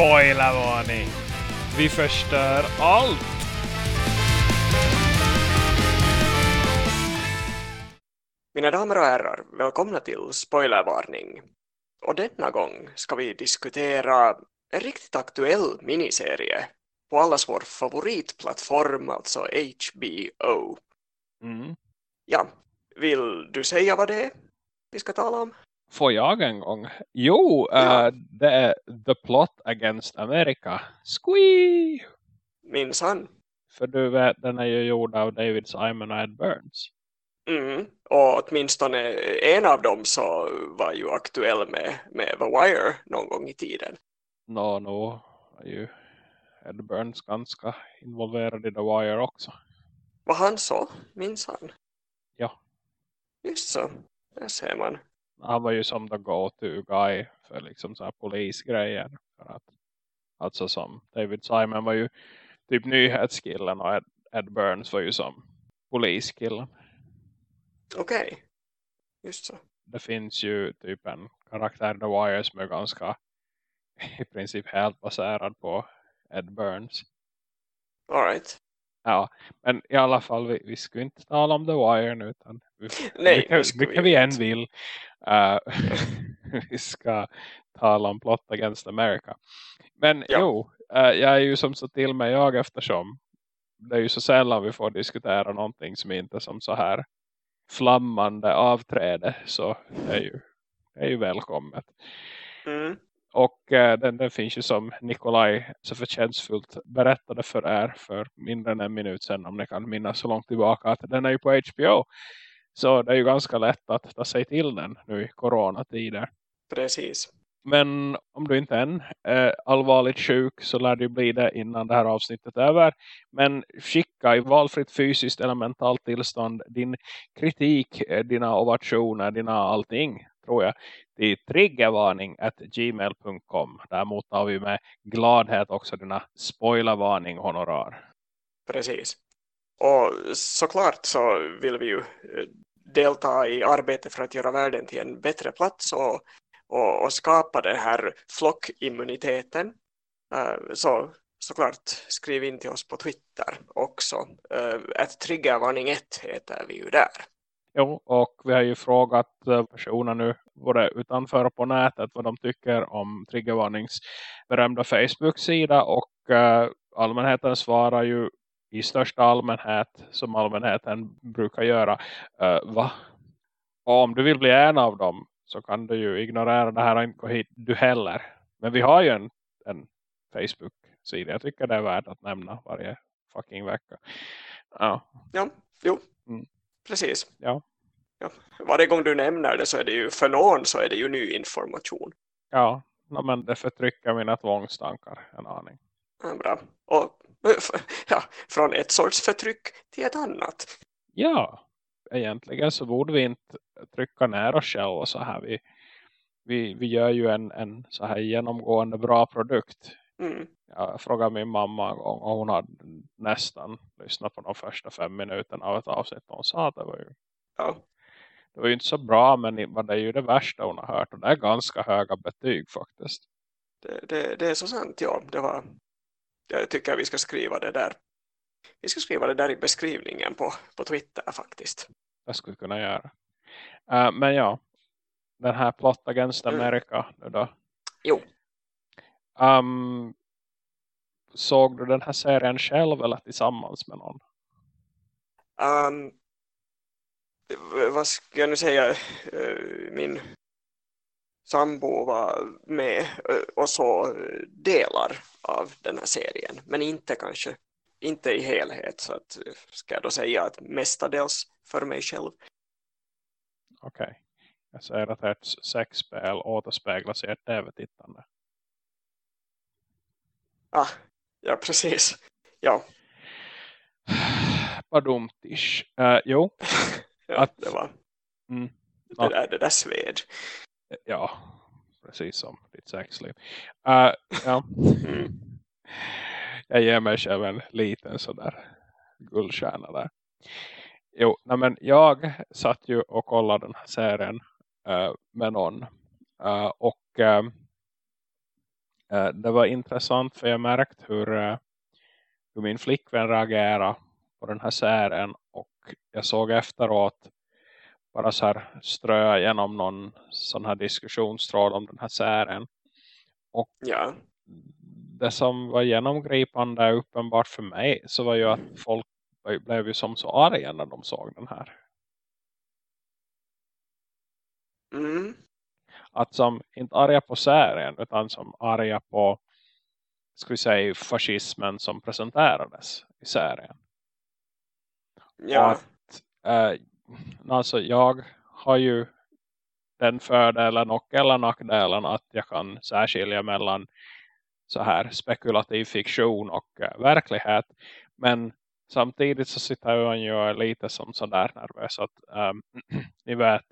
Spoilervarning! Vi förstör allt! Mina damer och herrar, välkomna till Spoilervarning. Och denna gång ska vi diskutera en riktigt aktuell miniserie på allas vår favoritplattform, alltså HBO. Mm. Ja, vill du säga vad det är vi ska tala om? Får jag en gång? Jo, Ja. eh, det är The Plot Against America. Squee! Minsann. För du vet, den är ju gjord av David Simon och Ed Burns. Mm. Och åtminstone en av dem så var ju aktuell med, med The Wire någon gång i tiden. Nå, nå är ju Ed Burns ganska involverad i The Wire också. Var han så? Minsann. Ja. Just så. Där ser man. Han var ju som the go-to guy för liksom så här polisgrejer. För att, alltså som David Simon var ju typ nyhetskillen och Ed, Ed Burns var ju som poliskillen. Okej. Just så. det finns ju typ en karaktär The Wire som är ganska i princip helt baserad på Ed Burns. All right. Ja, men i alla fall vi, vi ska inte tala om The Wire nu utan vi, Nej, ska mycket vi vi än vill uh, vi ska tala om Plot Against America. Men Ja. jo, eh, jag är ju som så till mig jag eftersom det är ju så sällan vi får diskutera någonting som inte är som så här flammande avträde så det är ju, det är ju välkommet. Mm. Och eh, den, den finns ju som Nikolaj så förtjänstfullt berättade för er för mindre än en minut sedan om ni kan minnas så långt tillbaka att den är ju på HBO. Så det är ju ganska lätt att ta sig till den nu i coronatider. Precis. Men om du inte än är allvarligt sjuk så lär ju bli det innan det här avsnittet är över. Men skicka i valfritt fysiskt eller mentalt tillstånd din kritik, eh, dina ovationer, dina allting tror jag till triggervarning at gmail.com. Där mottar vi med gladhet också dina spoilervarning honorar. Precis. Och såklart så vill vi ju eh, delta i arbetet för att göra världen till en bättre plats och, och, och skapa den här flockimmuniteten. Eh, så såklart skriv in till oss på Twitter också. Eh, ett triggervarning 1 heter vi ju där. Jo, och vi har ju frågat personer nu både utanför och på nätet vad de tycker om Triggervarnings berömda Facebook-sida och allmänheten svarar ju i största allmänhet som allmänheten brukar göra. Eh, va? Och om du vill bli en av dem så kan du ju ignorera det här och inte gå hit du heller. Men vi har ju en, en Facebook-sida. Jag tycker det är värt att nämna varje fucking vecka. Ja, Ja, jo, Mm. precis. ja. Ja. Varje gång du nämner det så är det ju för någon så är det ju ny information. Ja, men det förtrycker mina tvångstankar en aning. Ja, bra. Och ja, från ett sorts förtryck till ett annat. Ja, egentligen så borde vi inte trycka ner oss själva så här. Vi, vi, vi gör ju en, en så här genomgående bra produkt. Mm. Jag frågade min mamma en gång och hon hade nästan lyssnat på de första fem minuterna av ett avsnitt. Och hon sa att det var ju, Ja. det var ju inte så bra men det är ju det värsta hon har hört. Och det är ganska höga betyg faktiskt. Det, det, det är så sant, ja. Det var, jag tycker vi ska skriva det där. Vi ska skriva det där i beskrivningen på, på Twitter faktiskt. Det skulle vi kunna göra. Eh, men ja, den här Plot Against Mm. America nu då. Jo. Um, såg du den här serien själv eller tillsammans med någon? Um, vad ska jag nu säga? Eh, Min sambo var med eh, och så delar av den här serien. Men inte kanske, inte i helhet. Så att, ska jag då säga att mestadels för mig själv. Okej. Jag säger att ett sexspel återspeglas i ett tv-tittande. Ah, ja, precis. Ja, Vad dumt ish. Uh, jo, ja Att- det var Mm. det, där, det där sved. ja. Precis som ditt sexliv. Uh, ja. Mm. Jag ger mig själv en liten sådär guldstjärna där. Jo, nej men jag satt ju och kollade den här serien eh, med någon. Eh, och uh, det var intressant för jag märkt hur, uh, hur min flickvän reagerade på den här serien och jag såg efteråt bara så här ströa genom någon sån här diskussionstråd om den här serien. Och ja. det som var genomgripande uppenbart för mig så var ju att folk blev ju som så arga när de såg den här. Mm. Att som inte arga på serien utan som arga på ska vi säga fascismen som presenterades i serien. Ja. Att, äh, alltså jag har ju den fördelen och eller nackdelen att jag kan särskilja mellan så här spekulativ fiktion och eh, verklighet. Men samtidigt så sitter jag ju lite som sådär nervös att ähm, ni vet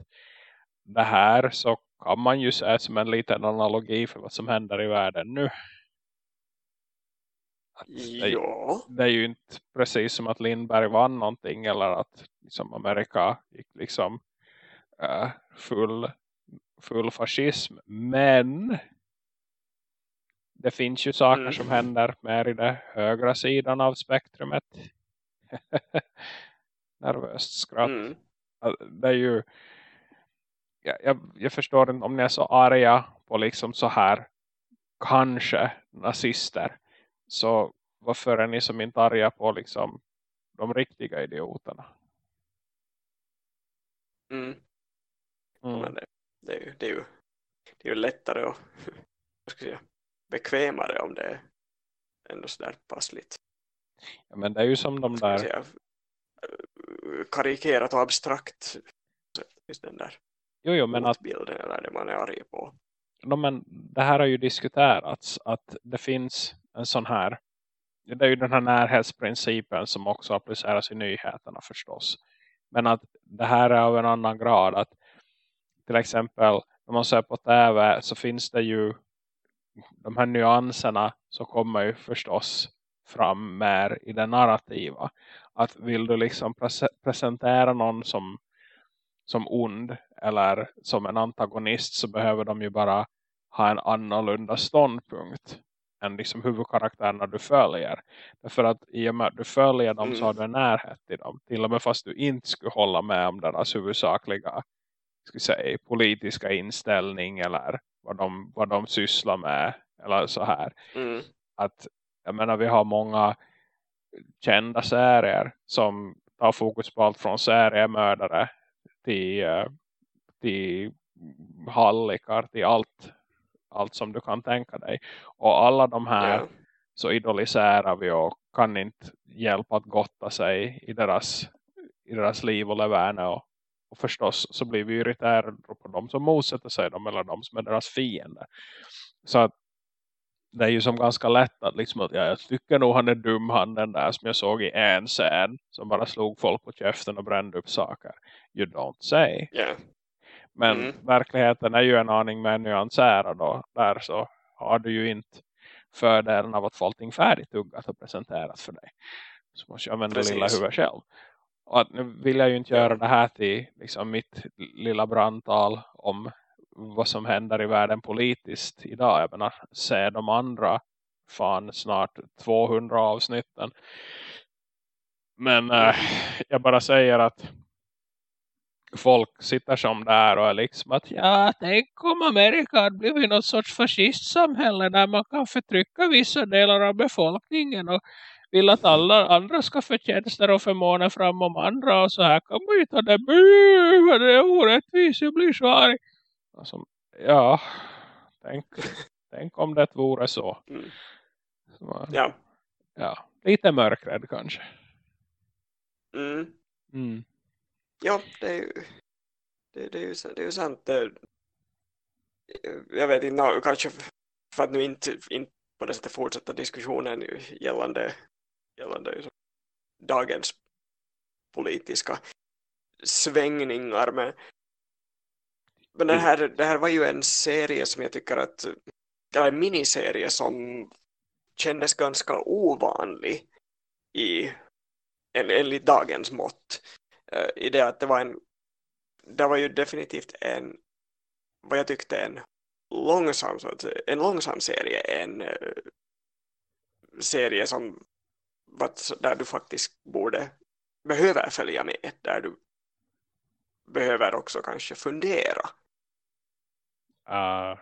det här så kan man ju säga som en liten analogi för vad som händer i världen nu. Ja. det är ju inte precis som att Lindberg vann någonting eller att liksom Amerika gick liksom uh, full, full fascism. Men det finns ju saker mm. som händer mer i den högra sidan av spektrumet. Nervöst skratt. Mm. Det är ju jag, jag förstår inte om ni är så arga på liksom så här kanske nazister så varför är ni som inte arga på liksom de riktiga idioterna? Mm. Mm. Ja, det, det, är ju, det, är ju, det är ju lättare och ska säga, bekvämare om det är ändå sådär passligt. Ja, men det är ju som de där... Säga, karikerat och abstrakt. Just den där jo, jo, men att... bilden eller det man är arg på. No, men det här har ju diskuterats att det finns en sån här det är ju den här närhetsprincipen som också appliceras i nyheterna förstås. Men att det här är av en annan grad. Att till exempel när man ser på tv så finns det ju de här nyanserna så kommer ju förstås fram mer i det narrativa. Att vill du liksom presentera någon som, som ond eller som en antagonist så behöver de ju bara ha en annorlunda ståndpunkt än liksom huvudkaraktärerna du följer. Därför att i och med att du följer dem mm. så har du en närhet till dem. Till och med fast du inte skulle hålla med om deras huvudsakliga ska säga, politiska inställning eller vad de, vad de sysslar med eller så här. Mm. Att jag menar vi har många kända serier som tar fokus på allt från seriemördare till, eh, till hallikar till allt allt som du kan tänka dig. Och alla de här yeah. så idoliserar vi och kan inte hjälpa att gotta sig i deras, i deras liv och leverne. Och, och förstås så blir vi irriterade på dem som motsätter sig dem eller de som är deras fiender. Så att det är ju som ganska lätt att liksom att ja, jag tycker nog han är dum han den där som jag såg i en scen som bara slog folk på käften och brände upp saker. You don't say. Yeah. Men mm. verkligheten är ju en aning mer nyanserad då. Där så har du ju inte fördelen av att få allting färdigtuggat och presenterat för dig. Så måste jag använda Precis. lilla huvud själv. Och att nu vill jag ju inte göra det här till liksom mitt lilla brandtal om vad som händer i världen politiskt idag. Jag menar, se de andra fan snart 200 avsnitten. Men äh, jag bara säger att folk sitter som där och är liksom att ja, tänk om Amerika hade blivit något sorts fascistsamhälle där man kan förtrycka vissa delar av befolkningen och vill att alla andra ska få tjänster och förmåner fram om andra och så här kan man ju ta det vad det är orättvist, jag blir så arg alltså, ja tänk, tänk om det vore så, mm. så ja. ja, lite mörkrädd kanske mm. Mm. Ja, det är ju, det, det är ju, det är ju sant. Det, jag vet inte, kanske för att nu inte, inte på det sättet fortsätta diskussionen gällande, gällande dagens politiska svängningar. Men, men det, här, det här var ju en serie som jag tycker att, eller en miniserie som kändes ganska ovanlig i enligt dagens mått i det att det var en det var ju definitivt en vad jag tyckte en långsam, så att, en långsam serie en serie som där du faktiskt borde behöver följa med där du behöver också kanske fundera. Uh,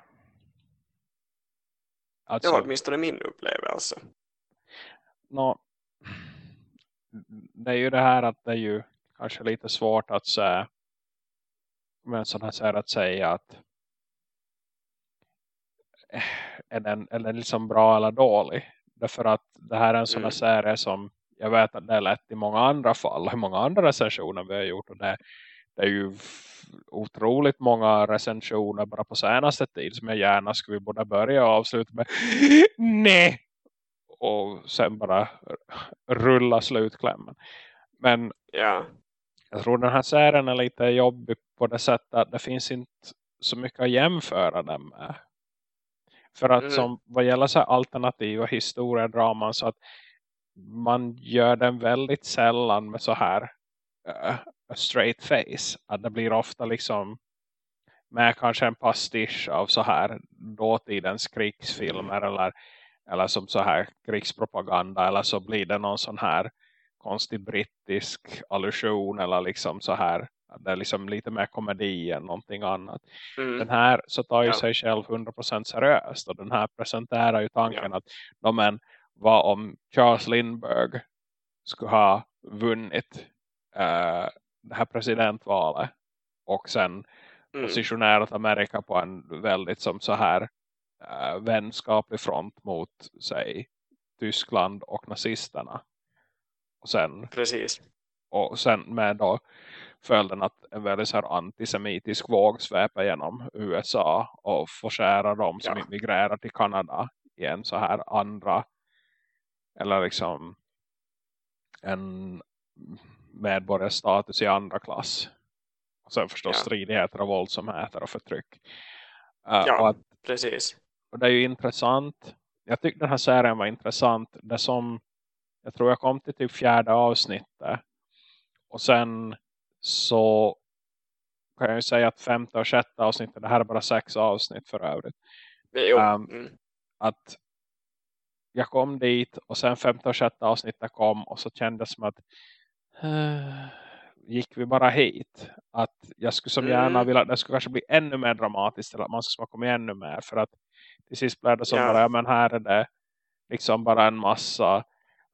alltså, det var åtminstone min upplevelse. No, det är ju det här att det är ju kanske lite svårt att säga men sådana här att säga att eh, är den, är den liksom bra eller dålig därför att det här är en sån här mm. serie som jag vet att det är lätt i många andra fall i många andra recensioner vi har gjort och det, det är ju otroligt många recensioner bara på senaste tid som jag gärna skulle både börja och avsluta med nej och sen bara rulla slutklämmen. Men ja. Jag tror den här serien är lite jobbig på det sättet att det finns inte så mycket att jämföra den med. För att mm. som vad gäller så alternativa historiedraman så att man gör den väldigt sällan med så här uh, straight face. Att det blir ofta liksom med kanske en pastisch av så här dåtidens krigsfilmer eller eller som så här krigspropaganda eller så blir det någon sån här konstig brittisk allusion eller liksom så här det är liksom lite mer komedi än någonting annat. Mm. Den här så tar ju ja. sig själv 100% seriöst och den här presenterar ju tanken ja. att no, men, vad om Charles Lindbergh skulle ha vunnit uh, det här presidentvalet och sen mm. positionerat Amerika på en väldigt som så här äh, vänskaplig front mot sig Tyskland och nazisterna. Sen, Precis. Och sen med då följden att en väldigt så här antisemitisk våg sväpar genom USA och förskära dem som ja. immigrerar till Kanada i en så här andra eller liksom en medborgarstatus i andra klass. Och sen förstås ja. stridigheter och våldsamheter och förtryck. Uh, ja, och att, precis. Och det är ju intressant. Jag tyckte den här serien var intressant. Det som, jag tror jag kom till typ fjärde avsnittet. Och sen så kan jag ju säga att femte och sjätte avsnittet, det här är bara sex avsnitt för övrigt. Um, mm. Att jag kom dit och sen femte och sjätte avsnittet kom och så kändes det som att uh, gick vi bara hit. Att jag skulle som gärna mm. vilja att det skulle kanske bli ännu mer dramatiskt eller att man skulle komma ännu mer för att till sist blev det som yeah. bara, ja men här är det liksom bara en massa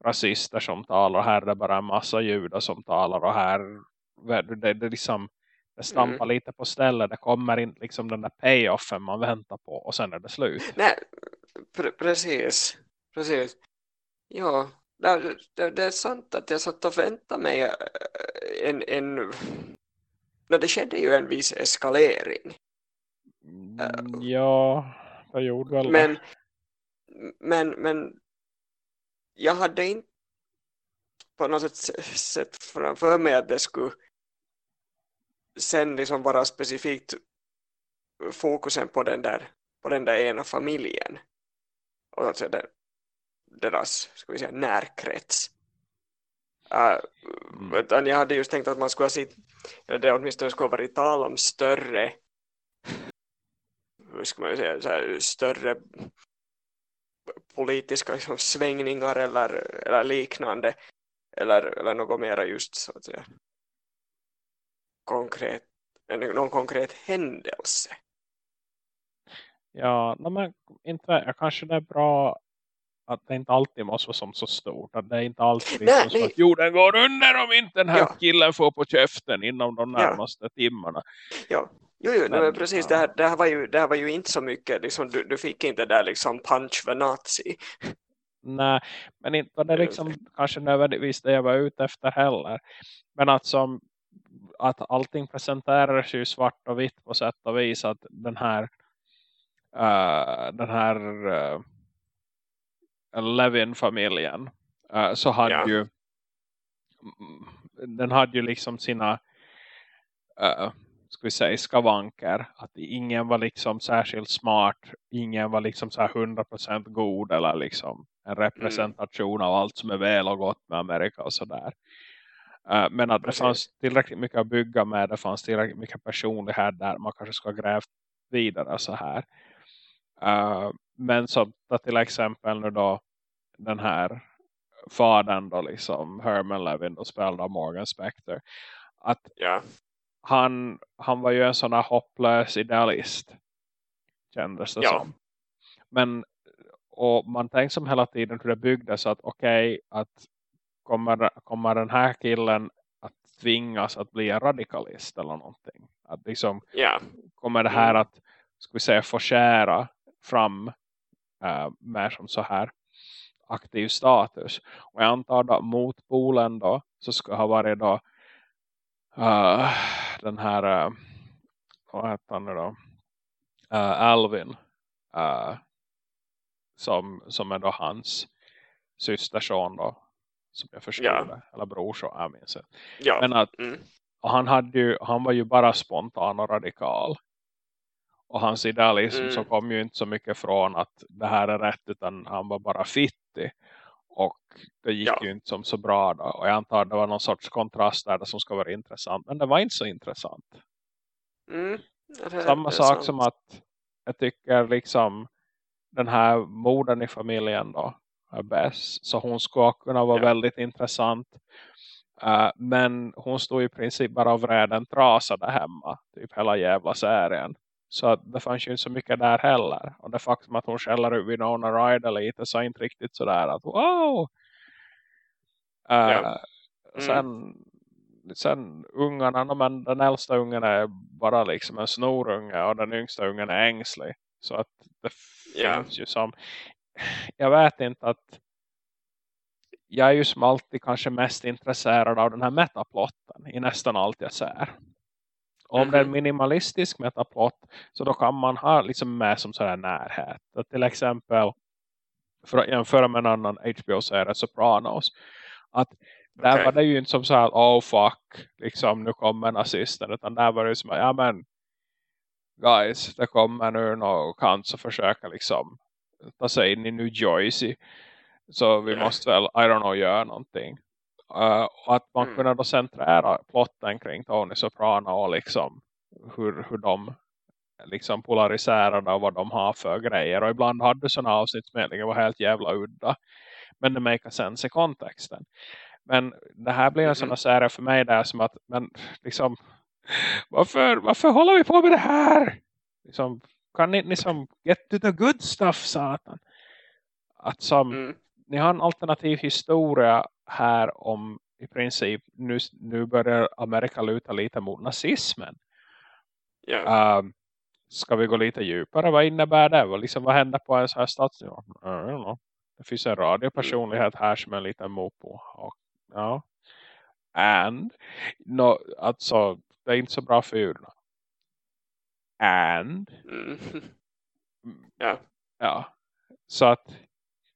rasister som talar och här är det bara en massa judar som talar och här det, det, liksom det stampar mm. lite på stället det kommer in liksom den där payoffen man väntar på och sen är det slut. Nej, pre precis precis ja, det, det, det, är sant att jag satt och väntade mig eh, en, en när det skedde ju en viss eskalering. Mm, ja, jag gjorde väl men, men, men jag hade inte på något sätt sett framför mig att det skulle sen liksom vara specifikt fokusen på den där, på den där ena familjen och alltså den, deras ska vi säga, närkrets. Uh, mm. Jag hade just tänkt att man skulle ha sett, eller det åtminstone skulle varit tal om större hur ska man säga, så här, större politiska liksom, svängningar eller, eller liknande eller, eller något mera just så att säga konkret, någon konkret händelse. Ja, men inte, kanske det är bra att det inte alltid måste vara som så stort. Att det är inte alltid liksom så att jorden går under om inte den här ja. killen får på käften inom de närmaste ja. timmarna. Ja, jo, jo men, precis. Ja. Det, här, det, här var ju, det här var ju inte så mycket. Liksom, du, du fick inte där liksom punch för nazi. Nej, men inte var det liksom kanske nödvändigtvis det jag var ute efter heller. Men att som att allting presenteras ju svart och vitt på sätt och vis att den här uh, den här uh, Levin-familjen uh, så hade ja. ju den hade ju liksom sina uh, ska vi säga skavanker att ingen var liksom särskilt smart ingen var liksom så här 100% god eller liksom en representation mm. av allt som är väl och gott med Amerika och sådär uh, men att Precis. det fanns tillräckligt mycket att bygga med det fanns tillräckligt mycket personlighet där man kanske ska grävt vidare så här Uh, men som till exempel nu då den här fadern då liksom Herman Levin då spelad av Morgan Spector att ja. Han, han var ju en sån här hopplös idealist kändes det ja. som men och man tänker som hela tiden hur det byggdes att okej okay, att kommer, kommer den här killen att tvingas att bli en radikalist eller någonting att liksom yeah. kommer det här mm. att ska vi säga förskära fram äh, mer som så här aktiv status. Och jag antar att motpolen då så ska ha varit då uh, den här uh, vad heter han nu då uh, Alvin uh, som, som är då hans systerson då som jag förstod ja. det. Eller brorson, jag minns det. Ja. Men att mm. han, hade ju, han var ju bara spontan och radikal. Och hans idealism mm. så kom ju inte så mycket från att det här är rätt utan han var bara fittig. Och det gick ja. ju inte som så bra då. Och jag antar att det var någon sorts kontrast där som ska vara intressant. Men det var inte så intressant. Mm. Samma sak sant. som att jag tycker liksom den här modern i familjen då är bäst. Så hon ska kunna vara ja. väldigt intressant. Uh, men hon stod i princip bara av räden trasade hemma. Typ hela jävla serien. Så att det fanns ju inte så mycket där heller. Och det faktum att hon skäller ut Winona Ryder lite så inte riktigt sådär att wow! Uh, ja. mm. Sen sen ungarna, men den äldsta ungen är bara liksom en snorunge och den yngsta ungen är ängslig. Så att det finns ju som, jag vet inte att jag är ju som alltid kanske mest intresserad av den här metaplotten i nästan allt jag ser. Om det är en mhm. minimalistisk metaplott så då kan man ha liksom med som sådär närhet. Att till exempel för att jämföra med en annan HBO-serie Sopranos att där okay. var det ju inte som så här oh fuck, liksom nu kommer nazisten utan där var det som ja men guys, det kommer nu någon kant så försöka liksom ta sig in i New Jersey så vi måste väl, I don't know, göra någonting Uh, att man mm. kunde då centrera plotten kring Tony Soprano och liksom hur, hur de liksom polariserade och vad de har för grejer. Och ibland hade sådana avsnitt som var helt jävla udda. Men det make sense i kontexten. Men det här blir en mm. sån serie för mig där som att men liksom varför, varför håller vi på med det här? Liksom, kan ni liksom get to the good stuff satan? Att som mm. ni har en alternativ historia här om i princip nu, nu börjar Amerika luta lite mot nazismen. Yeah. Uh, ska vi gå lite djupare? Vad innebär det? Vad, liksom, vad händer på en sån här stadsnivå? Det finns en radiopersonlighet här som är en liten mopo. Och, ja. And no, alltså, det är inte så bra för djuren. And mm. ja. ja. Så att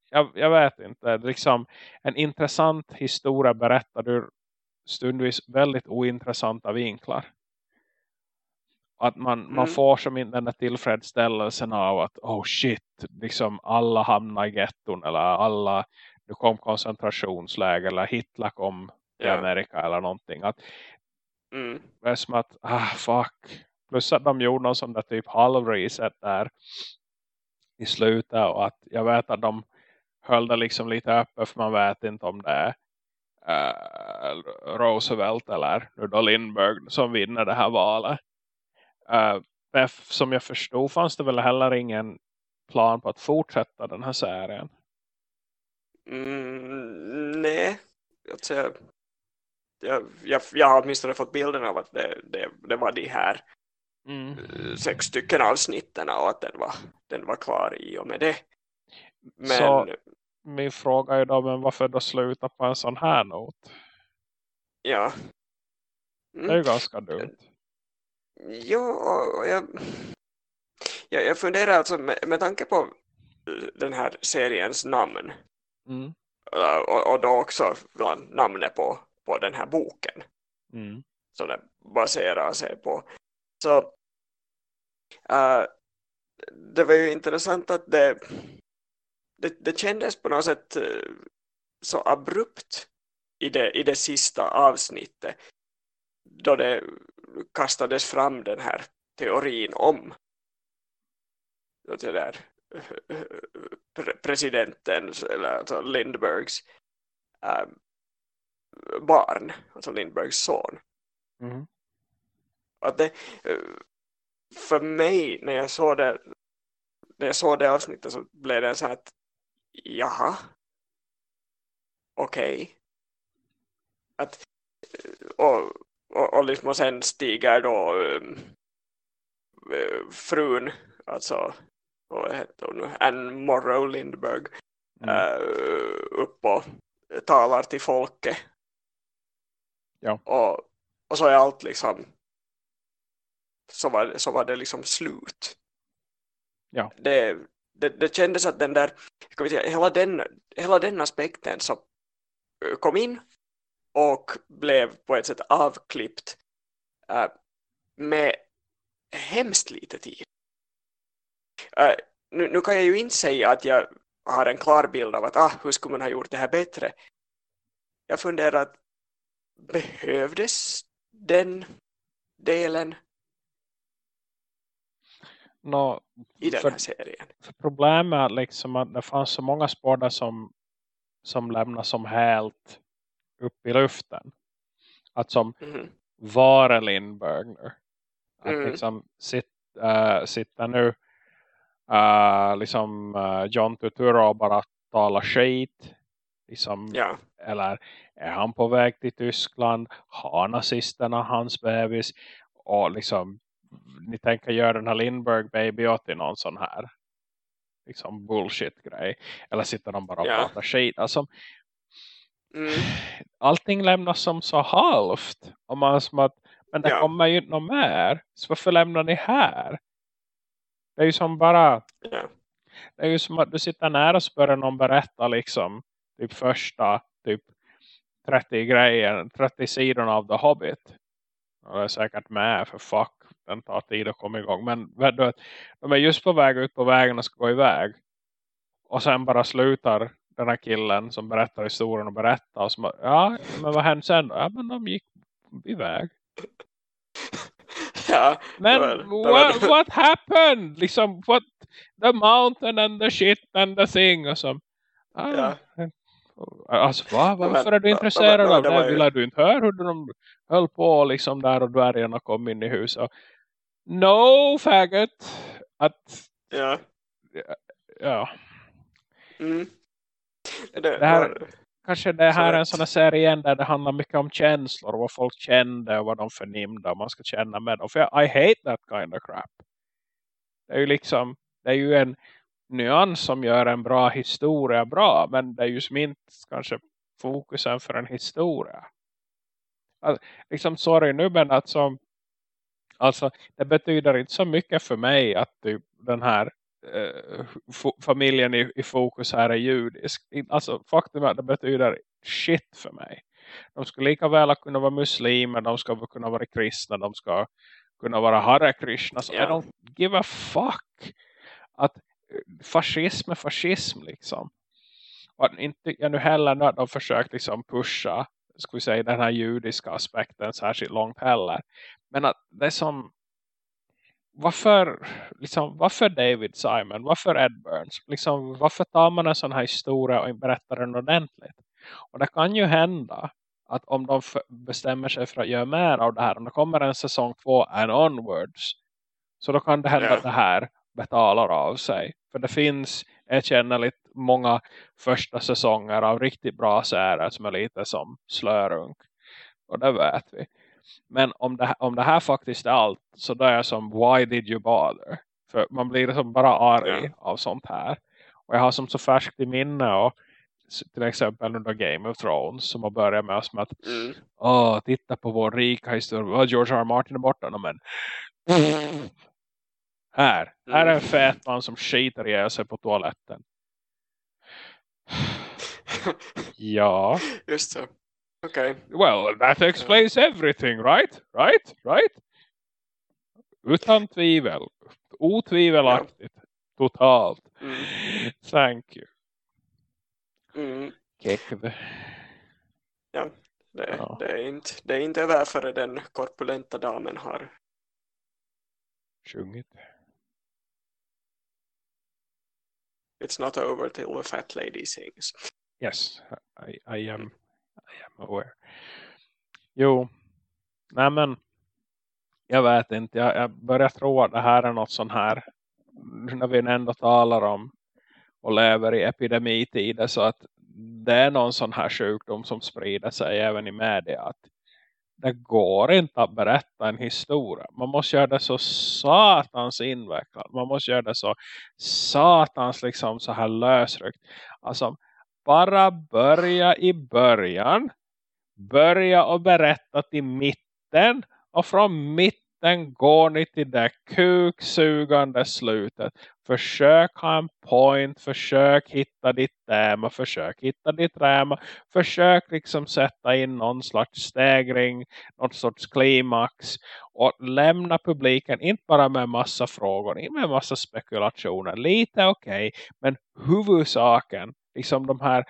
jag, jag vet inte. Liksom en intressant historia berättad ur stundvis väldigt ointressanta vinklar. Att man, mm. man får som den där tillfredsställelsen av att oh shit, liksom alla hamnar i getton eller alla, nu kom koncentrationsläger eller Hitler kom till yeah. Amerika eller någonting. Att, mm. Det är som att, ah fuck. Plus att de gjorde någon sån där typ halv reset där i slutet och att jag vet att de höll det liksom lite öppet för man vet inte om det är uh, Roosevelt eller nu Lindbergh som vinner det här valet. Uh, som jag förstod fanns det väl heller ingen plan på att fortsätta den här serien. Mm, nej, alltså, jag, jag, jag, jag har åtminstone fått bilden av att det, det, det var de här mm. Eh, sex stycken avsnitten och att den var, den var klar i och med det. Men, så min fråga är då, men varför då sluta på en sån här not? Ja. Mm. Det är ju ganska dumt. Ja, jag, jag, jag funderar alltså med, med tanke på den här seriens namn. Mm. Och, och, då också namnet på, på den här boken. Mm. Som den baserar sig på. Så uh, det var ju intressant att det det, det kändes på något sätt eh, så abrupt i det, i det sista avsnittet då det kastades fram den här teorin om det där pre presidentens eller alltså Lindbergs äh, barn, alltså Lindbergs son. Mm. Att det, för mig när jag såg det när jag såg det avsnittet så blev det så att jaha okej okay. att och, och, och liksom och sen stiger då um, frun alltså vad heter hon Anne Morrow Lindberg mm. uh, upp och talar till folket ja. och, och så är allt liksom så var, så var det liksom slut ja. det, det, det kändes att den där ska vi säga, hela, den, hela den aspekten så eh, kom in och blev på ett sätt avklippt uh, med hemskt lite tid. Uh, nu, nu, kan jag ju inte säga att jag har en klar bild av att ah, hur skulle man ha gjort det här bättre. Jag funderar att behövdes den delen no, i den för, här serien? För problemet är liksom att det fanns så många spår som, som lämnas som helt upp i luften. Att som mm. var Lindberg nu. Att mm. liksom sit, äh, sitta nu äh, liksom äh, John Turturro bara tala skit. Liksom, ja. Eller är han på väg till Tyskland? Har nazisterna hans bebis? Och liksom ni tänker göra den här Lindbergh baby till någon sån här liksom bullshit-grej. Eller sitter de bara och ja. pratar skit. Alltså, mm. Allting lämnas som så halvt. Och man som att, men det ja. kommer ju inte något mer. Så varför lämnar ni här? Det är ju som bara... Ja. Det är ju som att du sitter nära och spör någon berätta liksom. Typ första typ 30 grejer, 30 sidorna av The Hobbit. Det är säkert med för fuck. Den tar tid att komma igång. Men du, de är just på väg ut på vägen och ska gå iväg. Och sen bara slutar den här killen som berättar historien och berättar. Och så, ja, men vad hände sen? Ja, men de gick iväg. Ja, men var, what, what happened? Liksom, what, the mountain and the shit and the thing. Och så, ah, ja. Alltså va? Varför är du intresserad av det? Vill du inte höra hur de höll på liksom där och dvärgarna kom in i huset? No, faggot! Att... Ja. Ja. Mm. Det, det här, var... Kanske det här är en sån här serie igen där det handlar mycket om känslor. Vad folk kände och vad de förnimde. Och man ska känna med dem. För jag, I hate that kind of crap. Det är ju liksom... Det är ju en nyans som gör en bra historia bra. Men det är ju som inte kanske fokusen för en historia. Alltså, liksom sorry nu men att som alltså det betyder inte så mycket för mig att typ den här eh, familjen i, i, fokus här är judisk. Alltså faktum är att det betyder shit för mig. De skulle lika väl kunna vara muslimer, de ska kunna vara kristna, de ska kunna vara Hare Krishna. Så yeah. I don't give a fuck. Att fascism är fascism liksom. Och inte jag nu heller när de försökt liksom pusha ska vi säga, den här judiska aspekten särskilt långt heller. Men att det är som varför, liksom, varför David Simon? Varför Ed Burns? Liksom, varför tar man en sån här historia och berättar den ordentligt? Och det kan ju hända att om de bestämmer sig för att göra mer av det här, om det kommer en säsong två and onwards, så då kan det hända yeah. det här betalar av sig. För det finns erkännligt många första säsonger av riktigt bra serier som är lite som slörunk. Och det vet vi. Men om det, om det här faktiskt är allt så då är jag som why did you bother? För man blir liksom bara arg ja. av sånt här. Och jag har som så färskt i minne och till exempel under Game of Thrones som har börjat med oss med att mm. Åh, titta på vår rika historia. George R. R. Martin är borta. Men här. Här är en mm. fet man som skiter i sig på toaletten. ja. Just så. Okay. Well, that explains everything, right? Right? Right? Utan tvivel. Otvivelaktigt. Ja. Totalt. Mm. Thank you. Mm. Kekve. Ja, det, ja. Det, är inte, det är inte över före den korpulenta damen har sjungit. It's not over till the fat lady sings. Yes, I, I, am, I am aware. Jo, nej men jag vet inte, jag, jag börjar tro att det här är något sån här när vi ändå talar om och lever i epidemitider så att det är någon sån här sjukdom som sprider sig även i media att det går inte att berätta en historia. Man måste göra det så satans invecklat. Man måste göra det så satans liksom så här lösryckt. Alltså bara börja i början. Börja och berätta till mitten. Och från mitten den går ni till det kuksugande slutet. Försök ha en point, försök hitta ditt tema, försök hitta ditt tema. Försök liksom sätta in någon slags stegring, någon sorts klimax. Och lämna publiken, inte bara med massa frågor, inte med massa spekulationer. Lite okej, okay, men huvudsaken, liksom de här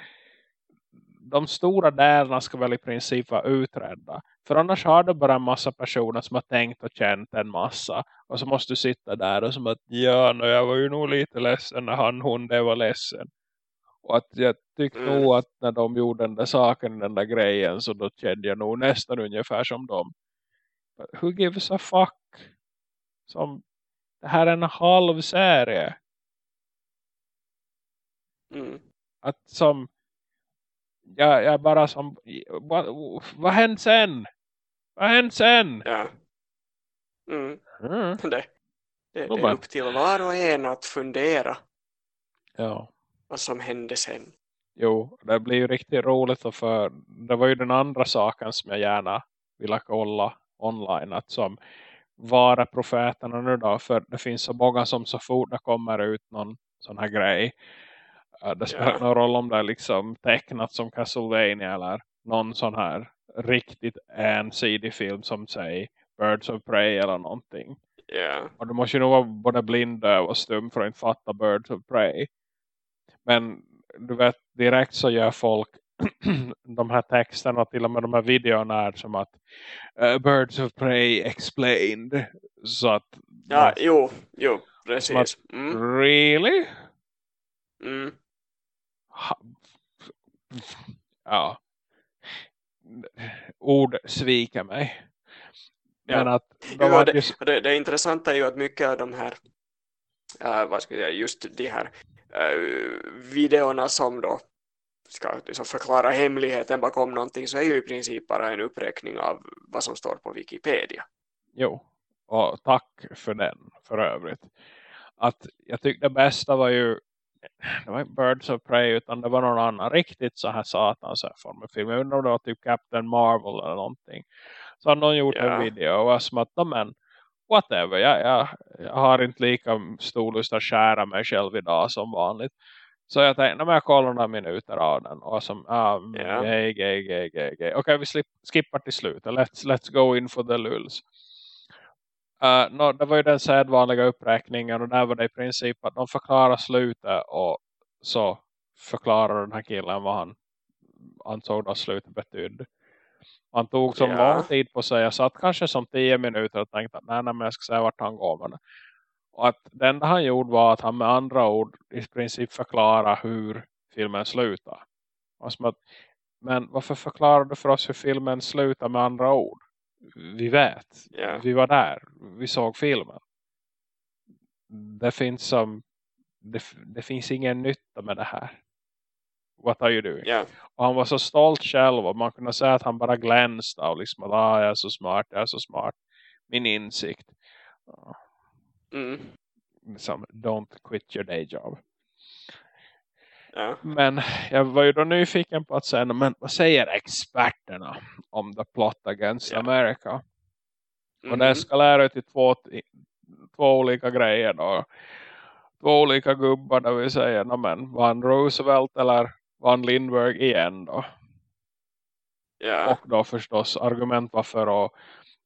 de stora delarna ska väl i princip vara utredda. För annars har du bara en massa personer som har tänkt och känt en massa. Och så måste du sitta där och som att ja, no, jag var ju nog lite ledsen när han, hon, det var ledsen. Och att jag tyckte mm. nog att när de gjorde den där saken, den där grejen, så då kände jag nog nästan ungefär som dem. But who gives a fuck? Som, det här är en halv serie. Mm. Att som jag, jag bara som vad, vad hände sen? Vad hände sen? Ja. Mm. Mm. Det, det, det är upp till var och en att fundera. Ja. Vad som hände sen. Jo, det blir ju riktigt roligt. För det var ju den andra saken som jag gärna ville kolla online. Att som vara profeterna nu då. För det finns så många som så fort det kommer ut någon sån här grej det spelar yeah. någon roll om det är liksom tecknat som Castlevania eller någon sån här riktigt ensidig film som säger Birds of Prey eller någonting. Yeah. Och du måste ju nog vara både blind och stum för att inte fatta Birds of Prey. Men du vet, direkt så gör folk de här texterna till och med de här videorna är som att uh, Birds of Prey explained. Så att... Ja, jo, jo, precis. Mm. Really? Mm ja ord sviker mig. Men ja. att de ja, det, just... det, det intressanta är ju att mycket av de här uh, vad ska jag säga, just de här uh, videorna som då ska liksom förklara hemligheten bakom någonting så är ju i princip bara en uppräkning av vad som står på Wikipedia. Jo, och tack för den för övrigt. Att jag tyckte det bästa var ju det var inte Birds of Prey utan det var någon annan riktigt så här satans film. Jag undrar om det var typ Captain Marvel eller någonting. Så har någon gjort yeah. en video och var som att, men whatever, jag, jag, jag har inte lika stor lust att skära mig själv idag som vanligt. Så jag tänkte, när jag kollar några minuter av den och som, um, yeah. gay, gay, gay, gay, gay. Okej, okay, vi skippar till slutet. Let's, let's go in for the lulls. Uh, no, det var ju den sedvanliga uppräkningen och där var det i princip att de förklarar slutet och så förklarar den här killen vad han ansåg att slutet betydde. Han tog så yeah. lång tid på sig. Jag satt kanske som tio minuter och tänkte att nej, nej men jag ska se vart han går med det. Och att det enda han gjorde var att han med andra ord i princip förklara hur filmen slutar. Att, men varför förklarar du för oss hur filmen slutar med andra ord? Vi vet. Yeah. Vi var där. Vi såg filmen. Det finns som det, det finns ingen nytta med det här. What are you doing? Yeah. Och han var så stolt själv och man kunde säga att han bara glänste och liksom att ah, jag är så smart, jag är så smart. Min insikt. Mm. Liksom, don't quit your day job. Ja. Men jag var ju då nyfiken på att säga, men vad säger experterna om The Plot Against ja. America? Mm. Och det eskalerar till två, två olika grejer då. Två olika gubbar där vi säger, men van Roosevelt eller van Lindbergh igen då. Ja. Och då förstås argument varför och,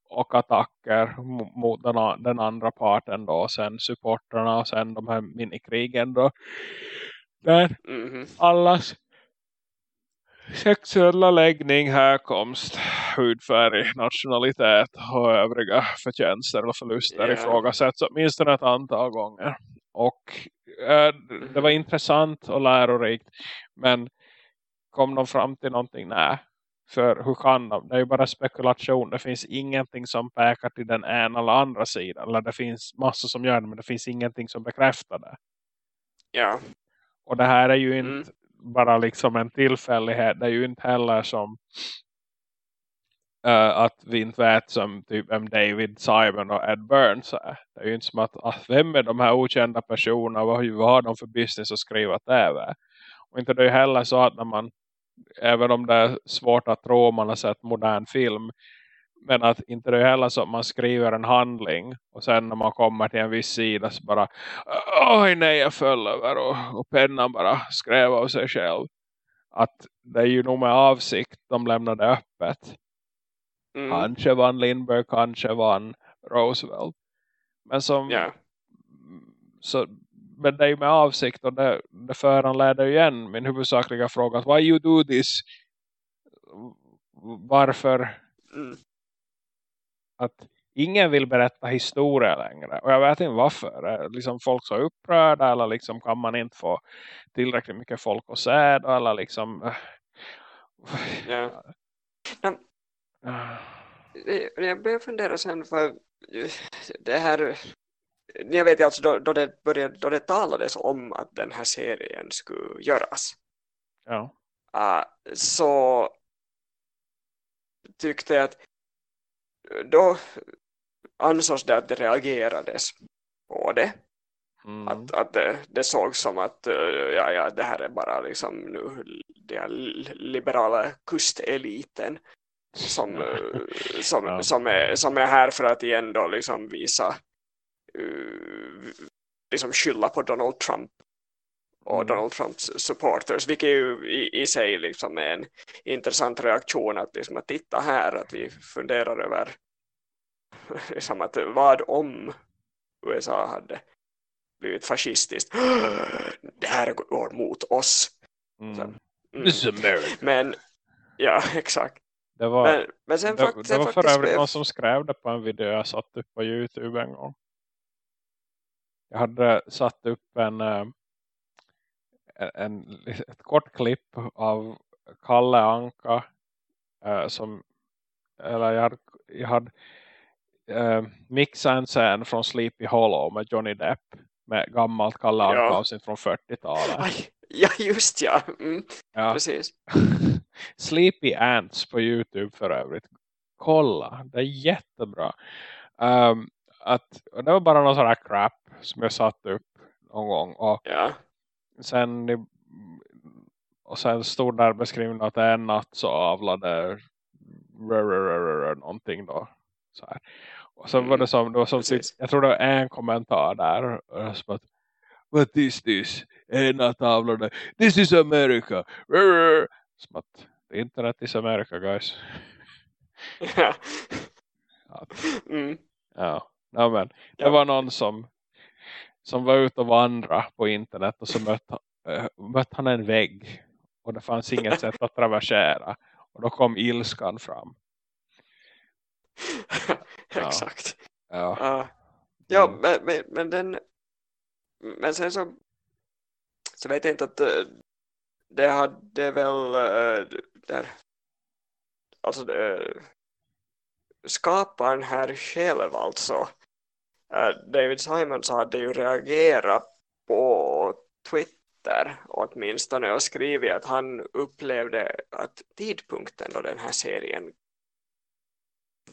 och attacker mot den, den andra parten då. Sen supporterna och sen de här minikrigen då där mm. allas sexuella läggning, härkomst, hudfärg, nationalitet och övriga förtjänster och förluster yeah. ifrågasätts åtminstone ett antal gånger. Och uh, det var intressant och lärorikt. Men kom de fram till någonting? Nej. För hur kan de? Det är ju bara spekulation. Det finns ingenting som pekar till den ena eller andra sidan. Eller det finns massor som gör det. Men det finns ingenting som bekräftar det. Ja. Och det här är ju Mm. inte bara liksom en tillfällighet. Det är ju inte heller som eh, att vi inte vet som typ vem David Simon och Ed Burns är. Det är ju inte som att, att vem är de här okända personerna? Vad, vad har de för business att skriva tv? Och inte det är ju heller så att när man även om det är svårt att tro om man har sett modern film men att inte det är heller så att man skriver en handling och sen när man kommer till en viss sida så bara oj nej jag föll över och, och pennan bara skrev av sig själv att det är ju nog med avsikt de lämnade öppet Mm. kanske vann Lindbergh, kanske vann Roosevelt men som Ja. så, men det är ju med avsikt och det, det föranleder igen min huvudsakliga fråga why you do this varför Mm. Att ingen vill berätta historia längre. Och jag vet inte varför. Liksom folk så upprörda eller liksom kan man inte få tillräckligt mycket folk att se det eller liksom... äh, Ja. äh, Det- Jag började fundera sen för eh, det här jag vet ju alltså då, då, det började, då det talades om att den här serien skulle göras Ja. uh, så tyckte jag att då ansågs det att det reagerades på det Mm. att, att det, det såg som att eh, ja, ja, det här är bara liksom nu den liberala kusteliten som, eh, som, Ja. som, är, som är här för att igen då liksom visa liksom skylla på Donald Trump och Mm. Donald Trumps supporters vilket ju i, i sig liksom är en intressant reaktion att, liksom, att titta här att vi funderar över liksom att vad om USA hade blivit fascistiskt det här går mot oss Mm. Mm. This is America. men ja exakt Det var, men, men sen, det, fakt- det sen var för övrigt någon som skrev det på en video jag satt upp på Youtube en gång. Jag hade satt upp en, eh, en, ett kort klipp av Kalle Anka eh, som eller jag jag hade eh, mixat en scen från Sleepy Hollow med Johnny Depp med gammalt Kalle Anka Ja. avsnitt från 40-talet. Aj, ja just ja mm, Ja. precis Sleepy Ants på Youtube för övrigt. Kolla, det är jättebra. Um, att, det var bara någon sån här crap som jag satt upp någon gång. Och ja sen, och sen stod där beskriven att en natt så avlade rör, någonting då. Så här. Och så var det som, det var som typ, Precis. jag tror det var en kommentar där. och Som att, What is this? En natt avlade. This is America. Rör. Som att, är internet is America guys. ja. Att, Mm. ja, ja men det var någon som som var ute och vandra på internet och så mötte, äh, mötte han en vägg och det fanns inget sätt att traversera och då kom ilskan fram. Ja. exakt Ja, Ja, ja Mm. men, men, men den men sen så så vet jag inte att eh, det hade väl eh, där alltså det, skaparen här själv alltså eh, David Simons hade ju reagerat på Twitter åtminstone och skrivit att han upplevde att tidpunkten då den här serien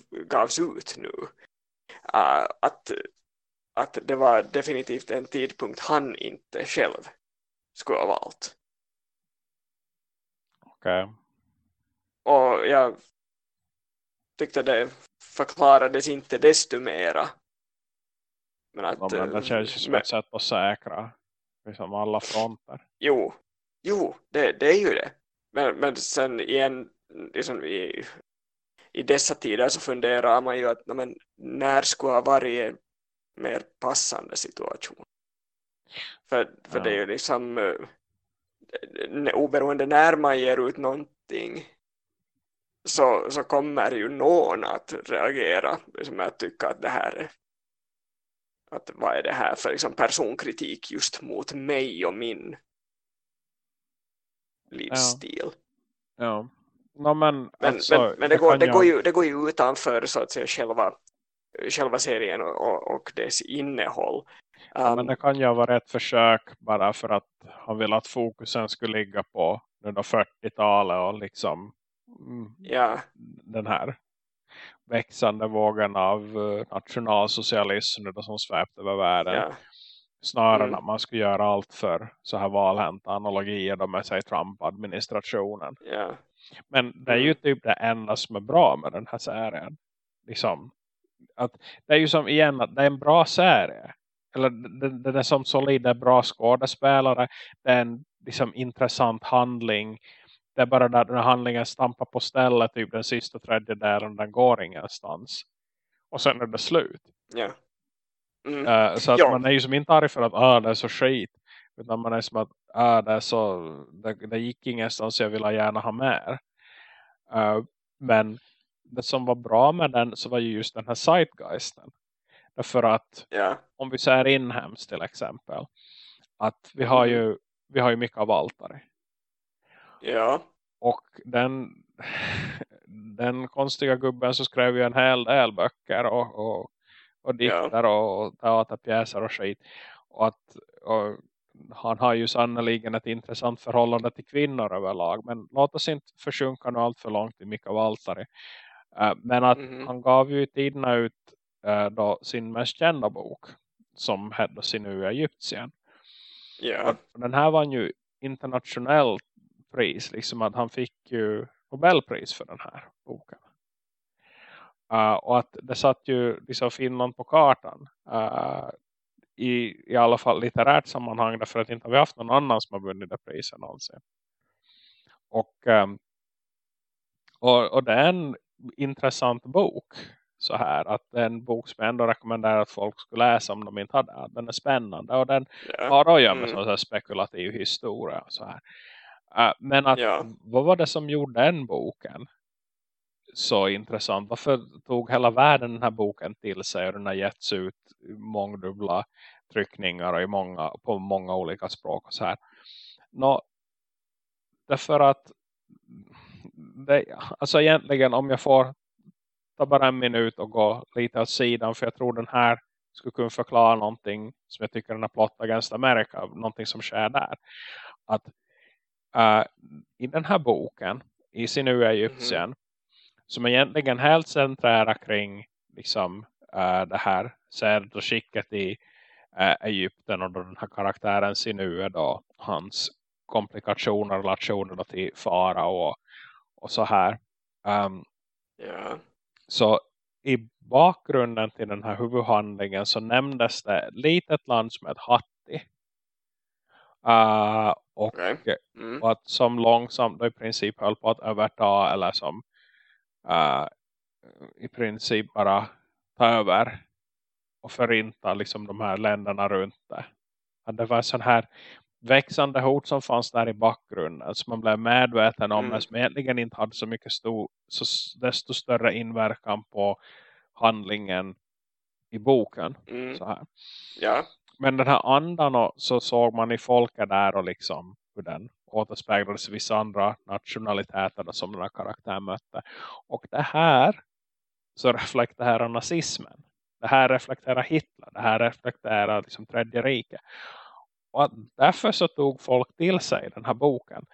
gavs ut nu uh, att, att det var definitivt en tidpunkt han inte själv skulle ha valt. okej. Och jag tyckte det förklarades inte desto mera. Men att, Ja, men det eh, känns ju som men- ett sätt att säkra liksom alla fronter. Jo, jo det, det är ju det. Men, men sen igen, liksom i, i dessa tider så funderar man ju att men, när skulle ha varit en mer passande situation? För, för Ja. det är ju liksom eh, oberoende när man ger ut någonting så, så kommer ju någon att reagera liksom att tycka att det här är att vad är det här för liksom personkritik just mot mig och min livsstil. Ja. ja. No, men, men, alltså, men, men det, går, det, jag... går ju, det går ju utanför så att säga själva, själva serien och, och dess innehåll. Um, men det kan ju vara ett försök bara för att han vill att fokusen skulle ligga på 40-talet och liksom mm, ja. den här växande vågen av uh, nationalsocialism som sväpt över världen. Ja. Snarare mm. att man skulle göra allt för så här valhänta analogier då med sig Trump-administrationen. Ja. Men det är ju mm. typ det enda som är bra med den här serien. Liksom, att det är ju som igen att det är en bra serie. Eller den, den är som solid, det är bra skådespelare. Det är en liksom, intressant handling. Det är bara där den här handlingen stampar på stället typ den sista tredjedelen den går ingenstans. Och sen är det slut. Ja. Mm. Uh, så att ja. man är ju som inte arg för att ah, det är så skit. Utan man är som att ah, det, är så, det, det gick ingenstans så jag vill gärna ha mer. Uh, men det som var bra med den så var ju just den här zeitgeisten. Därför att yeah. om vi ser inhemskt till exempel. Att vi har ju, vi har ju mycket av altare. Ja. Och den, den konstiga gubben så skrev ju en hel del böcker och, och, och dikter ja. och teaterpjäser och skit. Och att och han har ju sannoliken ett intressant förhållande till kvinnor överlag. Men låt oss inte försjunka nu allt för långt i mycket Valtari. Uh, men att mm. han gav ju tiderna ut uh, då sin mest kända bok. Som hette sin nu Egyptien. Yeah. Och den här var ju internationellt pris. Liksom att han fick ju Nobelpris för den här boken. Uh, och att det satt ju liksom Finland på kartan. Uh, i, i alla fall litterärt sammanhang därför att inte har vi haft någon annan som har vunnit det priset någonsin. Och, um, och, och det är en intressant bok så här att det är en bok som jag ändå rekommenderar att folk skulle läsa om de inte hade den är spännande och den har att göra med mm. spekulativ historia så här. Uh, men att, yeah. vad var det som gjorde den boken så intressant? Varför tog hela världen den här boken till sig och den har getts ut mångdubbla tryckningar och i många, på många olika språk och så här. Nå, därför att det, alltså egentligen om jag får ta bara en minut och gå lite åt sidan för jag tror den här skulle kunna förklara någonting som jag tycker den här Plot Against America, någonting som sker där. Att uh, i den här boken, i sin nu Egyptien, mm som egentligen helt centrerar kring liksom uh, det här särskilt och skicket i uh, Egypten och då den här karaktären Sinu är då hans komplikationer och relationer till fara och, och så här. Um, ehm, yeah. Så i bakgrunden till den här huvudhandlingen så nämndes det ett litet land som heter Hatti. Uh, och, okay. mm. och, att som långsamt i princip höll på att överta eller som uh, i princip bara ta över och förinta liksom de här länderna runt det. Att det var sån här växande hot som fanns där i bakgrunden som man blev medveten om mm. men som egentligen inte hade så mycket stor, så desto större inverkan på handlingen i boken. Mm. Så här. Ja. Men den här andan och, så såg man i folket där och liksom hur den återspeglades i vissa andra nationaliteter som den här karaktären mötte. Och det här så reflekterar nazismen. Det här reflekterar Hitler. Det här reflekterar liksom tredje riket. Och därför så tog folk till sig den här boken.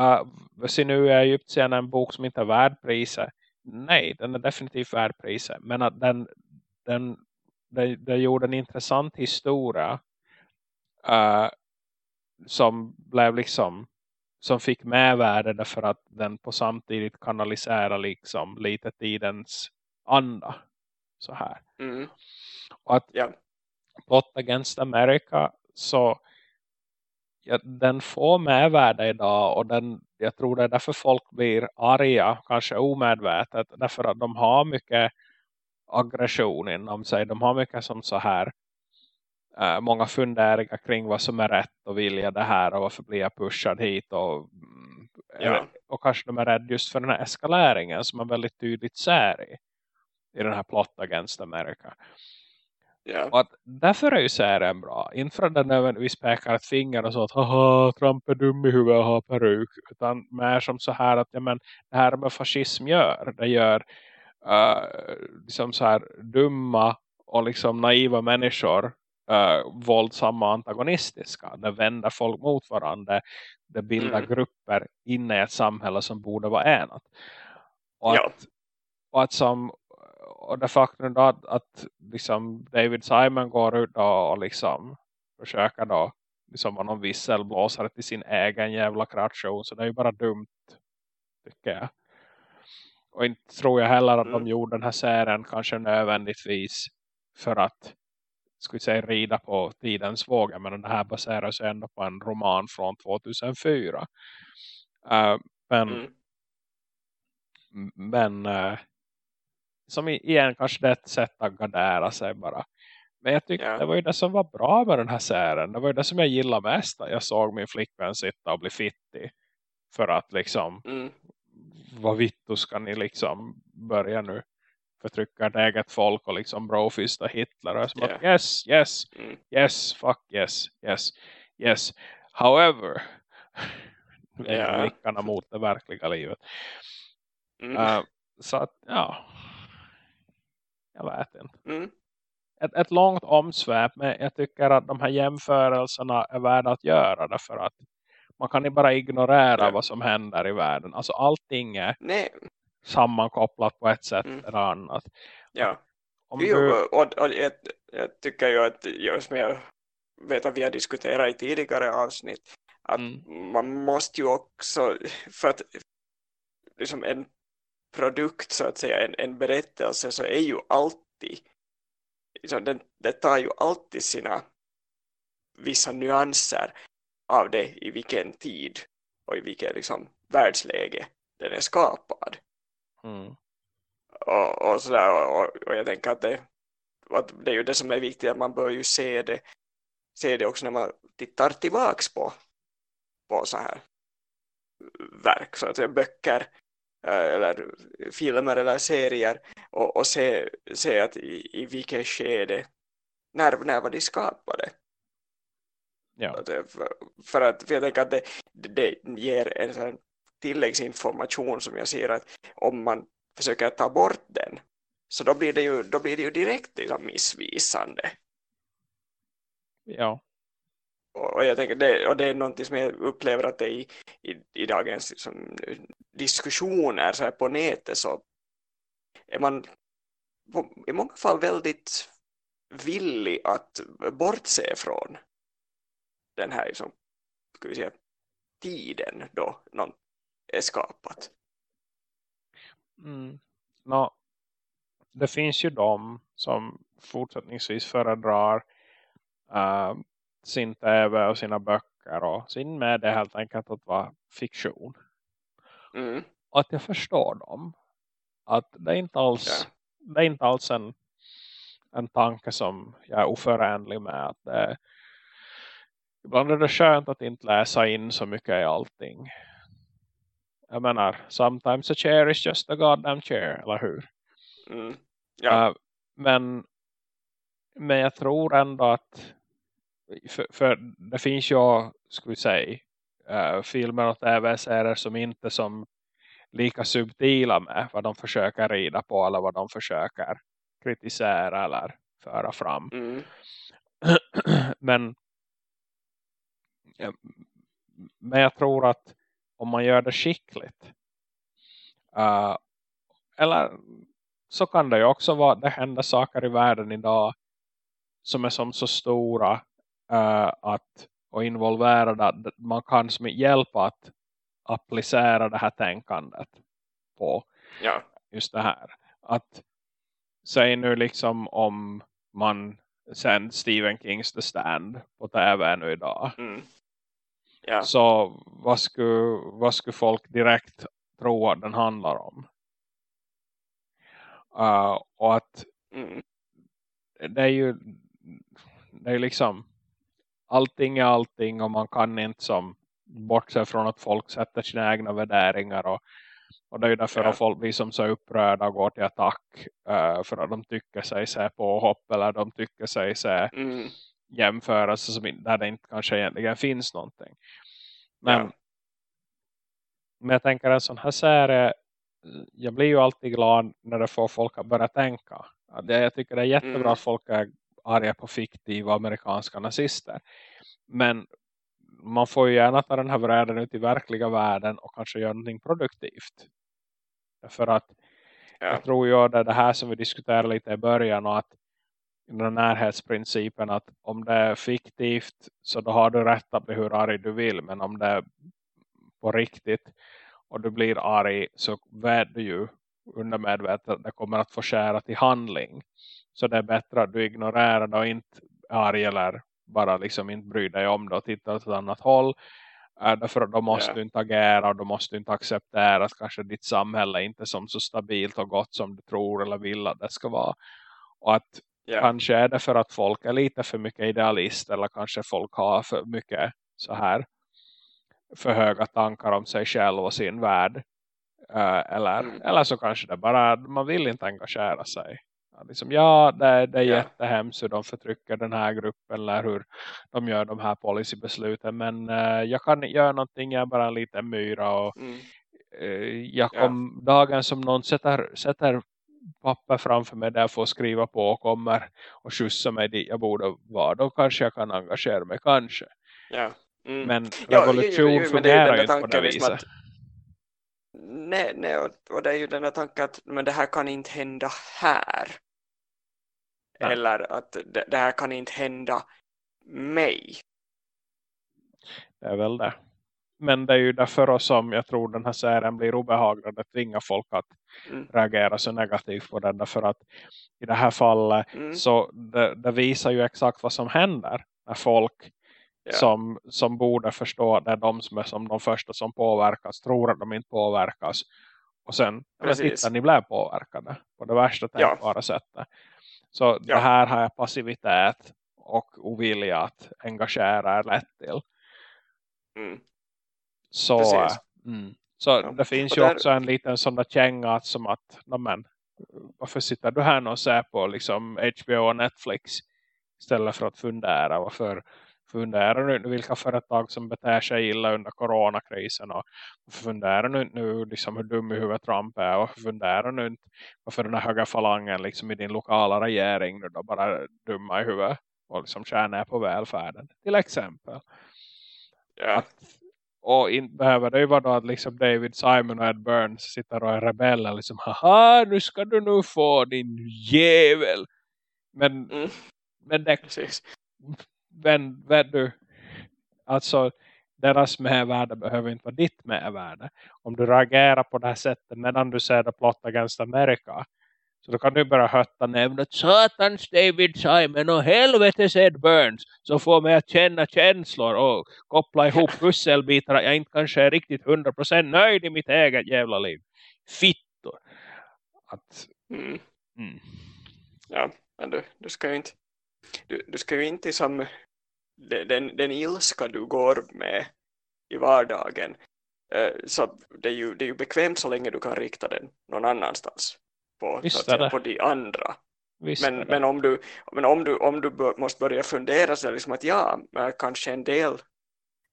Uh, så nu är Egyptien en bok som inte är värd priset. Nej, den är definitivt värd priset. Men att den, den, det, det gjorde en intressant historia uh, som blev liksom som fick med värde därför att den på samtidigt kanaliserar liksom lite tidens anda så här. Mm. Och att yeah. Plot Against America så ja, den får medvärde idag och den, jag tror det är därför folk blir arga, kanske omedvetet, därför att de har mycket aggression inom sig. De har mycket som så här äh, många funderingar kring vad som är rätt och vilja det här och varför blir jag pushad hit och, mm, ja. och kanske de är rädda just för den här eskaleringen som man väldigt tydligt ser i, i den här plot against America. Ja. Och att därför är ju serien bra. Inte för att den nödvändigtvis pekar ett finger och så att haha, Trump är dum i huvudet och har peruk. Utan mer som så här att ja, men, det här med fascism gör. Det gör uh, liksom så här dumma och liksom naiva människor uh, våldsamma och antagonistiska. Det vänder folk mot varandra. Det bildar Mm. grupper inne i ett samhälle som borde vara enat. Och Ja. att, och att som och det faktum då att, att liksom David Simon går ut och, liksom försöker då liksom vara någon visselblåsare till sin egen jävla krattshow så det är ju bara dumt tycker jag. Och inte tror jag heller att Mm. de gjorde den här serien kanske nödvändigtvis för att skulle säga rida på tidens våg. Men det här baserar sig ändå på en roman från 2004. Uh, men Mm. men eh, som igen kanske det är ett sätt att gardera sig bara. Men jag tyckte Ja. det var ju det som var bra med den här serien. Det var ju det som jag gillade mest. Jag såg min flickvän sitta och bli fittig. För att liksom, Mm. Vad vittu ska ni liksom börja nu förtrycka ett eget folk och liksom brofista Hitler. Och som Ja. att yes, yes, Mm. yes, fuck yes, yes, yes. However, Ja. blickarna mot det verkliga livet. Mm. Uh, så att, ja. Jag vet inte. Mm. Ett, ett långt omsväp. Men jag tycker att de här jämförelserna är värda att göra. Därför att man kan inte bara ignorera Ja. vad som händer i världen. Alltså allting är Nej, sammankopplat på ett sätt Mm. eller annat. ja. Om Jo, du, och, och jag, jag tycker ju att just jag vet att vi har diskuterat i tidigare avsnitt att Mm. man måste ju också för att liksom en produkt så att säga, en, en berättelse så är ju alltid liksom, den, det tar ju alltid sina vissa nyanser av det i vilken tid och i vilket liksom, världsläge den är skapad. Mm, och, och sådär och, och, jag tänker att det, att det är ju det som är viktigt att man bör ju se det se det också när man tittar tillbaks på på så här verk, så att säga böcker eh, eller filmer eller serier och, och se, se att i, i vilket skede när, när var de skapade ja. Det- för, för att för jag tänker att det, det, ger en sån tilläggsinformation som jag ser att om man försöker ta bort den så då blir det ju, då blir det ju direkt liksom missvisande ja. och, och jag tänker det, och det är någonting som jag upplever att det i, i, i dagens liksom, diskussioner så här på nätet så är man på, i många fall väldigt villig att bortse från den här liksom, ska vi säga, tiden då någon är skapat. Mm. Nå, det finns ju de som fortsättningsvis föredrar uh, sin tv och sina böcker och sin med det helt enkelt att vara fiktion. Mm, Och att jag förstår dem. Att det är inte alls, Ja. det är inte alls en, en tanke som jag är oförenlig med. Att det, ibland är det skönt att inte läsa in så mycket i allting. Jag menar, sometimes a chair is just a goddamn chair, eller hur? mm, ja, Uh, men, men jag tror ändå att för, för det finns ju, vi säga, uh, filmer och tv-serier som inte som lika subtila med vad de försöker rida på eller vad de försöker kritisera eller föra fram. mm, men, men jag tror att om man gör det skickligt uh, eller så kan det ju också vara det händer saker i världen idag som är som så stora uh, att och involverade att man kan som hjälpa att applicera det här tänkandet på ja, just det här. Att säg nu liksom om man sänder Stephen Kings The Stand på tv nu idag. mm, ja, Så vad skulle, vad skulle folk direkt tro att den handlar om? Uh, och att mm, det är ju det är liksom allting är allting och man kan inte som bortse från att folk sätter sina egna värderingar och Och det är ju därför Ja. att folk blir som så upprörda och går till attack uh, för att de tycker sig se påhopp eller de tycker sig se Mm. Jämförelse som där det inte kanske egentligen finns någonting. Men, Ja. men jag tänker en sån här serie jag blir ju alltid glad när det får folk att börja tänka. Jag tycker det är jättebra Mm. att folk är arga på fiktiva amerikanska nazister. Men man får ju gärna ta den här världen ut i verkliga världen och kanske göra någonting produktivt. För att Ja. jag tror ju att det här som vi diskuterade lite i början och att den närhetsprincipen att om det är fiktivt så då har du rätt att bli hur arg du vill men om det är på riktigt och du blir arg så vet du ju undermedvetet att det kommer att få skära till handling. Så det är bättre att du ignorerar det och inte är arg eller bara liksom inte bryr dig om det och tittar åt ett annat håll. Därför då måste Ja. du inte agera och då måste du inte acceptera att kanske ditt samhälle inte är som så stabilt och gott som du tror eller vill att det ska vara. Och att Ja. kanske är det för att folk är lite för mycket idealist eller kanske folk har för mycket så här för höga tankar om sig själv och sin värld. Eh, eller, Mm. eller så kanske det bara man vill inte engagera sig. Ja, liksom, ja det, det är Ja. jättehemskt hur de förtrycker den här gruppen eller hur de gör de här policybesluten. Men eh, jag kan inte göra någonting, jag är bara en liten myra och Mm. eh, jag Ja. kom dagen som någon sätter, sätter papper framför mig där jag får skriva på och kommer och skjutsa mig dit jag borde vara. Då kanske jag kan engagera mig, kanske. Ja. Mm. Men Ja, revolution ju fungerar ju där inte på det tanken liksom viset. att- Nej, nej och, det är ju den här tanken att men det här kan inte hända här. Nej. Eller att det, det här kan inte hända mig. Det är väl det. Men det är ju därför som jag tror den här serien blir obehaglig. Det tvingar folk att Mm. reagera så negativt på den. Därför att i det här fallet Mm. så det, det visar ju exakt vad som händer. När folk Ja. som, som borde förstå att det är de som är som de första som påverkas. Tror att de inte påverkas. Och sen, titta, ni blev påverkade på det värsta Ja. tänkbara sättet. Så Ja. det här har jag passivitet och ovilja att engagera är lätt till. Mm. Så, mm. så Ja. det finns Och ju där- också en liten sån där känga som att, "Nå men, varför sitter du här och ser på liksom HBO och Netflix? Istället för att fundera, varför funderar du inte? Vilka företag som beter sig illa under coronakrisen och funderar du nu liksom hur dum i huvudet Trump är? Och funderar du inte? Varför den här höga falangen liksom i din lokala regering nu då bara dumma i huvudet och liksom ner på välfärden? Till exempel. Ja. att, och inte behöver det ju vara då att liksom David Simon och Ed Burns sitter och är rebeller liksom, haha nu ska du nu få din jävel men, Mm. men det Precis. men vet du alltså deras mervärde behöver inte vara ditt mervärde om du reagerar på det här sättet medan du ser det plot against America så då kan du börja hötta nämnet satans David Simon och helvetes Ed Burns som får mig att känna känslor och koppla ihop pusselbitar jag inte kanske är riktigt 100% nöjd i mitt eget jävla liv. Fittor. Att, Mm. mm. Ja, men du, du ska ju inte du, du ska ju inte som den, den, den ilska du går med i vardagen eh, så det är, ju, det är ju bekvämt så länge du kan rikta den någon annanstans på, Visst säga, på de andra Visst men, men om du, men om du, om du bör, måste börja fundera så liksom att ja, men kanske en del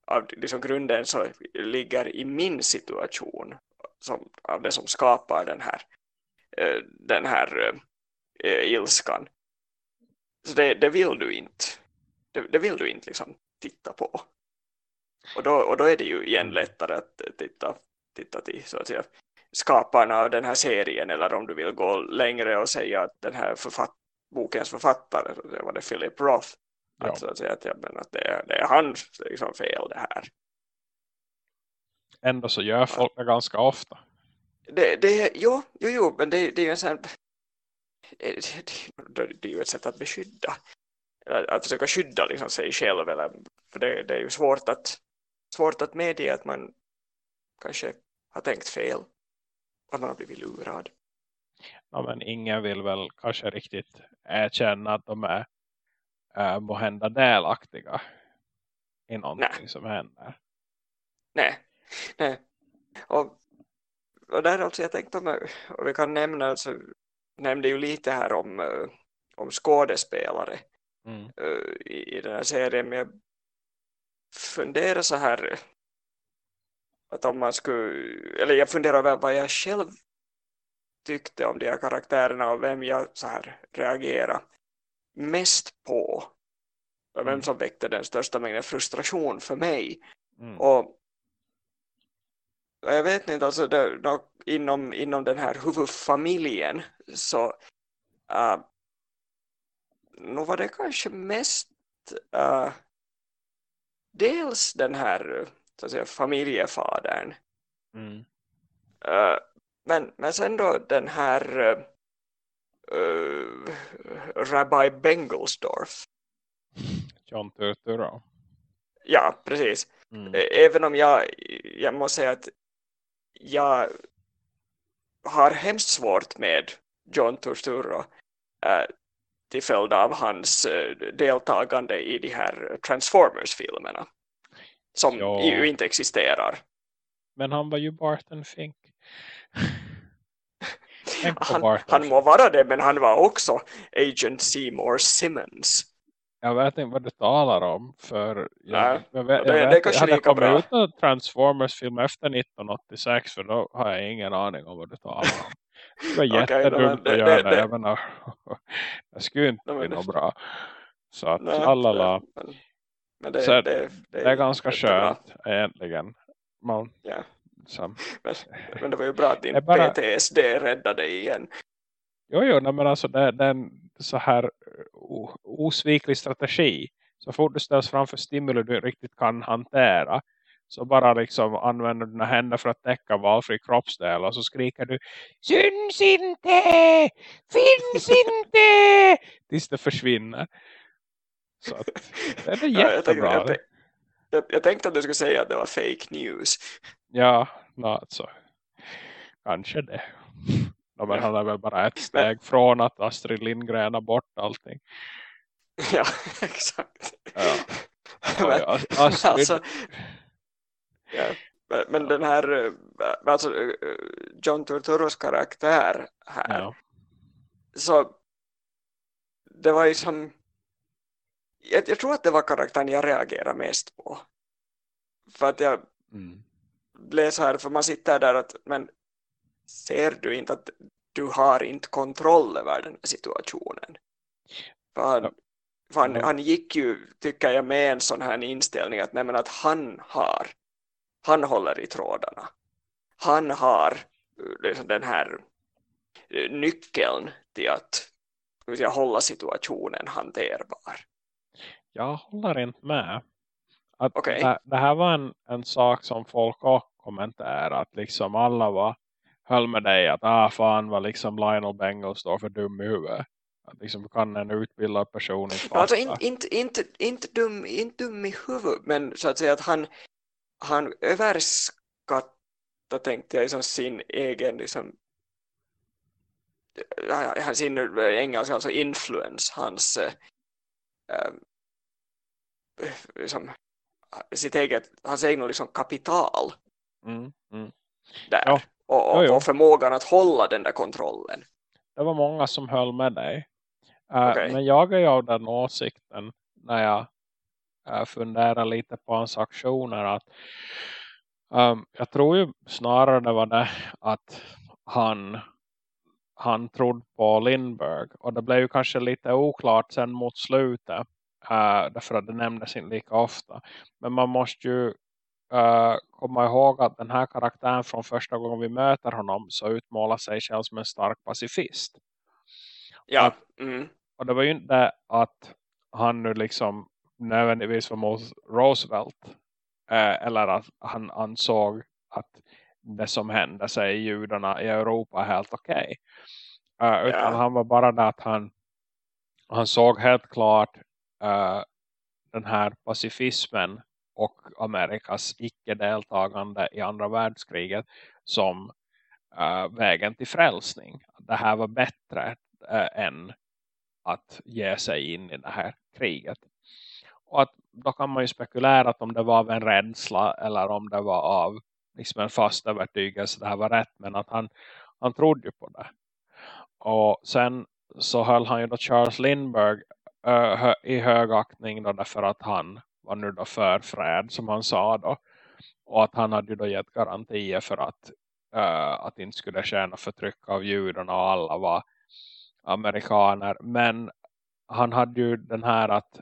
av liksom grunden så ligger i min situation som, av det som skapar den här, eh, den här eh, ilskan. Så det, det vill du inte. Det, det vill du inte liksom titta på. Och då, och då är det ju igen lättare att titta, titta till så att säga, skaparna av den här serien eller om du vill gå längre och säga att den här författ bokens författare, säga, var det Philip Roth, Ja. att, att, säga, att, jag menar, att det, är, det är hans liksom, fel det här. Ändå så gör folk det ganska ofta. Det, det, jo, jo, jo, men det, det är ju en sån det, det, det är ju ett sätt att beskydda att, att försöka skydda liksom, sig själv eller, för det, det är ju svårt att svårt att medge att man kanske har tänkt fel att man har blivit lurad Ja, men ingen vill väl kanske riktigt erkänna att de är äh, måhända delaktiga i någonting Nej. som händer. nej, nej. Och och där alltså jag tänkte om, och vi kan nämna, alltså, nämnde ju lite här om, uh, om skådespelare Mm. uh, i, i den här serien, men jag funderar så här att om man skulle, eller jag funderar över vad jag själv tyckte om de här karaktärerna och vem jag så här reagerade mest på och vem Mm. som väckte den största mängden frustration för mig Mm. och och jag vet inte, alltså det, då, inom, inom den här huvudfamiljen så uh, nog var det kanske mest uh, dels den här så att säga, familjefadern Mm. uh, men, men sen då den här uh, Rabbi Bengelsdorf John Turturro. ja precis Mm. Ä- även om jag, jag måste säga att jag har hemskt svårt med John Turturro äh, till följd av hans deltagande i de här Transformers-filmerna som Ja. ju inte existerar. Men han var ju Barton Fink. Han, Barton han må vara det, men han var också Agent Seymour Simmons. Jag vet inte vad du talar om. För jag, Nej, jag, vet, det- jag, det vet, kanske hade kommit bra. ut en Transformers-film efter 1986 för då har jag ingen aning om vad du talar om. Det var jättedumt men att det- göra det- det. det- Jag menar, det skulle inte bli något det- bra. Så att Nej, lalala. Men, men det, Så det, det, Det är ganska jättebra. skönt egentligen. Man, Ja. som, Men, men det var ju bra att din är bara- PTSD räddade igen. Jo, jo, nej, men alltså det, det är en så här osviklig strategi. Så fort du ställs framför stimuli du riktigt kan hantera så bara liksom använder dina händer för att täcka valfri kroppsdel och så skriker du Syns inte! Finns inte! Tills det försvinner. Så att, det är Ja, jag, tänkte, jättebra. jag, tänkte- jag, jag tänkte att du skulle säga att det var fake news. Ja, alltså. Kanske det. No, men Ja. han är väl bara ett steg från att Astrid Lindgren har bort allting. Ja, exakt. Ja. men, Astrid, alltså, ja, men, men den här eh, alltså, eh, John Turturros karaktär här ja. så det var ju som jag, jag tror att det var karaktären jag reagerade mest på. För att jag Mm. blev så här för man sitter där att men ser du inte att du har inte kontroll över den här situationen? För han, Ja. för han, han gick ju tycker jag med en sån här inställning att, nej, att han har han håller i trådarna. Han har eh, liksom den här eh, nyckeln till att säga, hålla situationen hanterbar Jag håller inte med. Att Okej. det, det här var en, en sak som folk också kommenterade. Att liksom alla var, höll med dig att ah fan vad liksom Lionel Bengals står för dum i huvudet. Att liksom kan en utbildad person inte fatta. Alltså inte, inte, inte, inte, dum, inte dum i huvudet, men så att säga att han, han överskattar, tänkte jag, liksom sin egen, liksom, ja, ja, sin eh, engelska, alltså influence, hans, eh, eh, liksom, sitt eget, hans egna liksom kapital Mm, mm. där. Ja. Och, och, och förmågan att hålla den där kontrollen. Det var många som höll med dig. Eh, Okej. Men jag är av den åsikten när jag uh, funderar lite på hans aktioner att ehm, jag tror ju snarare det var det att han han trodde på Lindberg och det blev ju kanske lite oklart sen mot slutet uh, därför att det nämndes inte lika ofta men man måste ju uh, komma ihåg att den här karaktären från första gången vi möter honom så utmålar sig själv som en stark pacifist Ja, mm, och det var ju inte att han nu liksom nödvändigtvis var mot Roosevelt. Eh, eller att han ansåg att det som hände sig judarna i Europa är helt okej. Eh, utan Ja. han var bara där att han, han såg helt klart Eh, den här pacifismen och Amerikas icke-deltagande i andra världskriget som uh, vägen till frälsning. Det här var bättre uh, än att ge sig in i det här kriget. Och att då kan man ju spekulera att om det var av en rädsla eller om det var av liksom en fast övertygelse det här var rätt. Men att han, han trodde ju på det. Och sen så höll han ju då Charles Lindbergh uh, i högaktning då därför att han var nu då för fred som han sa då. Och att han hade ju då gett garantier för att, uh, att inte skulle tjäna förtryck av judarna och alla var amerikaner. Men han hade ju den här att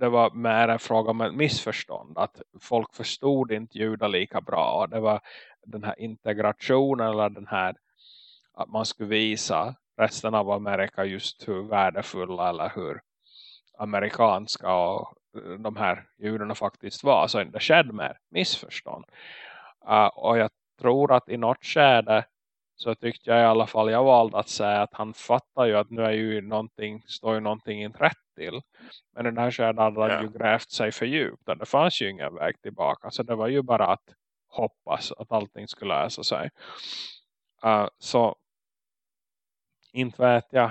det var mer en fråga om ett missförstånd. Att folk förstod inte judar lika bra. Det var den här integrationen eller den här att man skulle visa resten av Amerika just hur värdefulla eller hur amerikanska och de här judarna faktiskt var. Så det skedde mer missförstånd. Uh, och jag tror att i något skede så tyckte jag i alla fall jag valde att säga att han fattar ju att nu är ju någonting, står ju någonting inte rätt till. Men den här skedet hade han ju grävt sig för djupt och det fanns ju ingen väg tillbaka. Så det var ju bara att hoppas att allting skulle lösa sig. Uh, så inte vet jag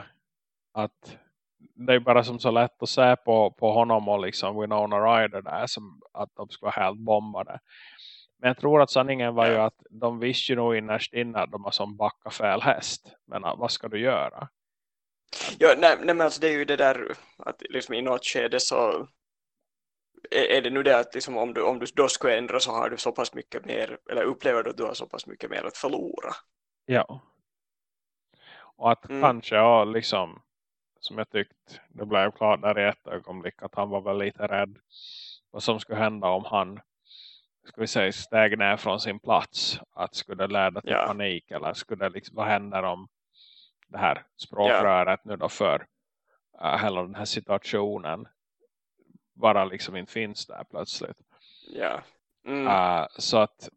att det är bara som så lätt att se på, på honom och liksom Winona Ryder där som att de skulle vara helt bombade. Men jag tror att sanningen var ju att de visste ju nog innerst inne att de har som backa fel häst. Men vad ska du göra? Ja, nej, nej men alltså det är ju det där att liksom i något skede så är, är det nu det att liksom om, du, om du då skulle ändra så har du så pass mycket mer eller upplever du att du har så pass mycket mer att förlora. Ja. Och att mm. kanske ja, liksom som jag tyckte det blev klart där i ett ögonblick att han var väl lite rädd vad som skulle hända om han ska vi säga steg ner från sin plats att skulle det leda till ja. panik eller skulle det liksom, vad händer om det här språkröret ja. nu då för uh, hela den här situationen bara liksom inte finns där plötsligt. Ja. Mm. Uh, så att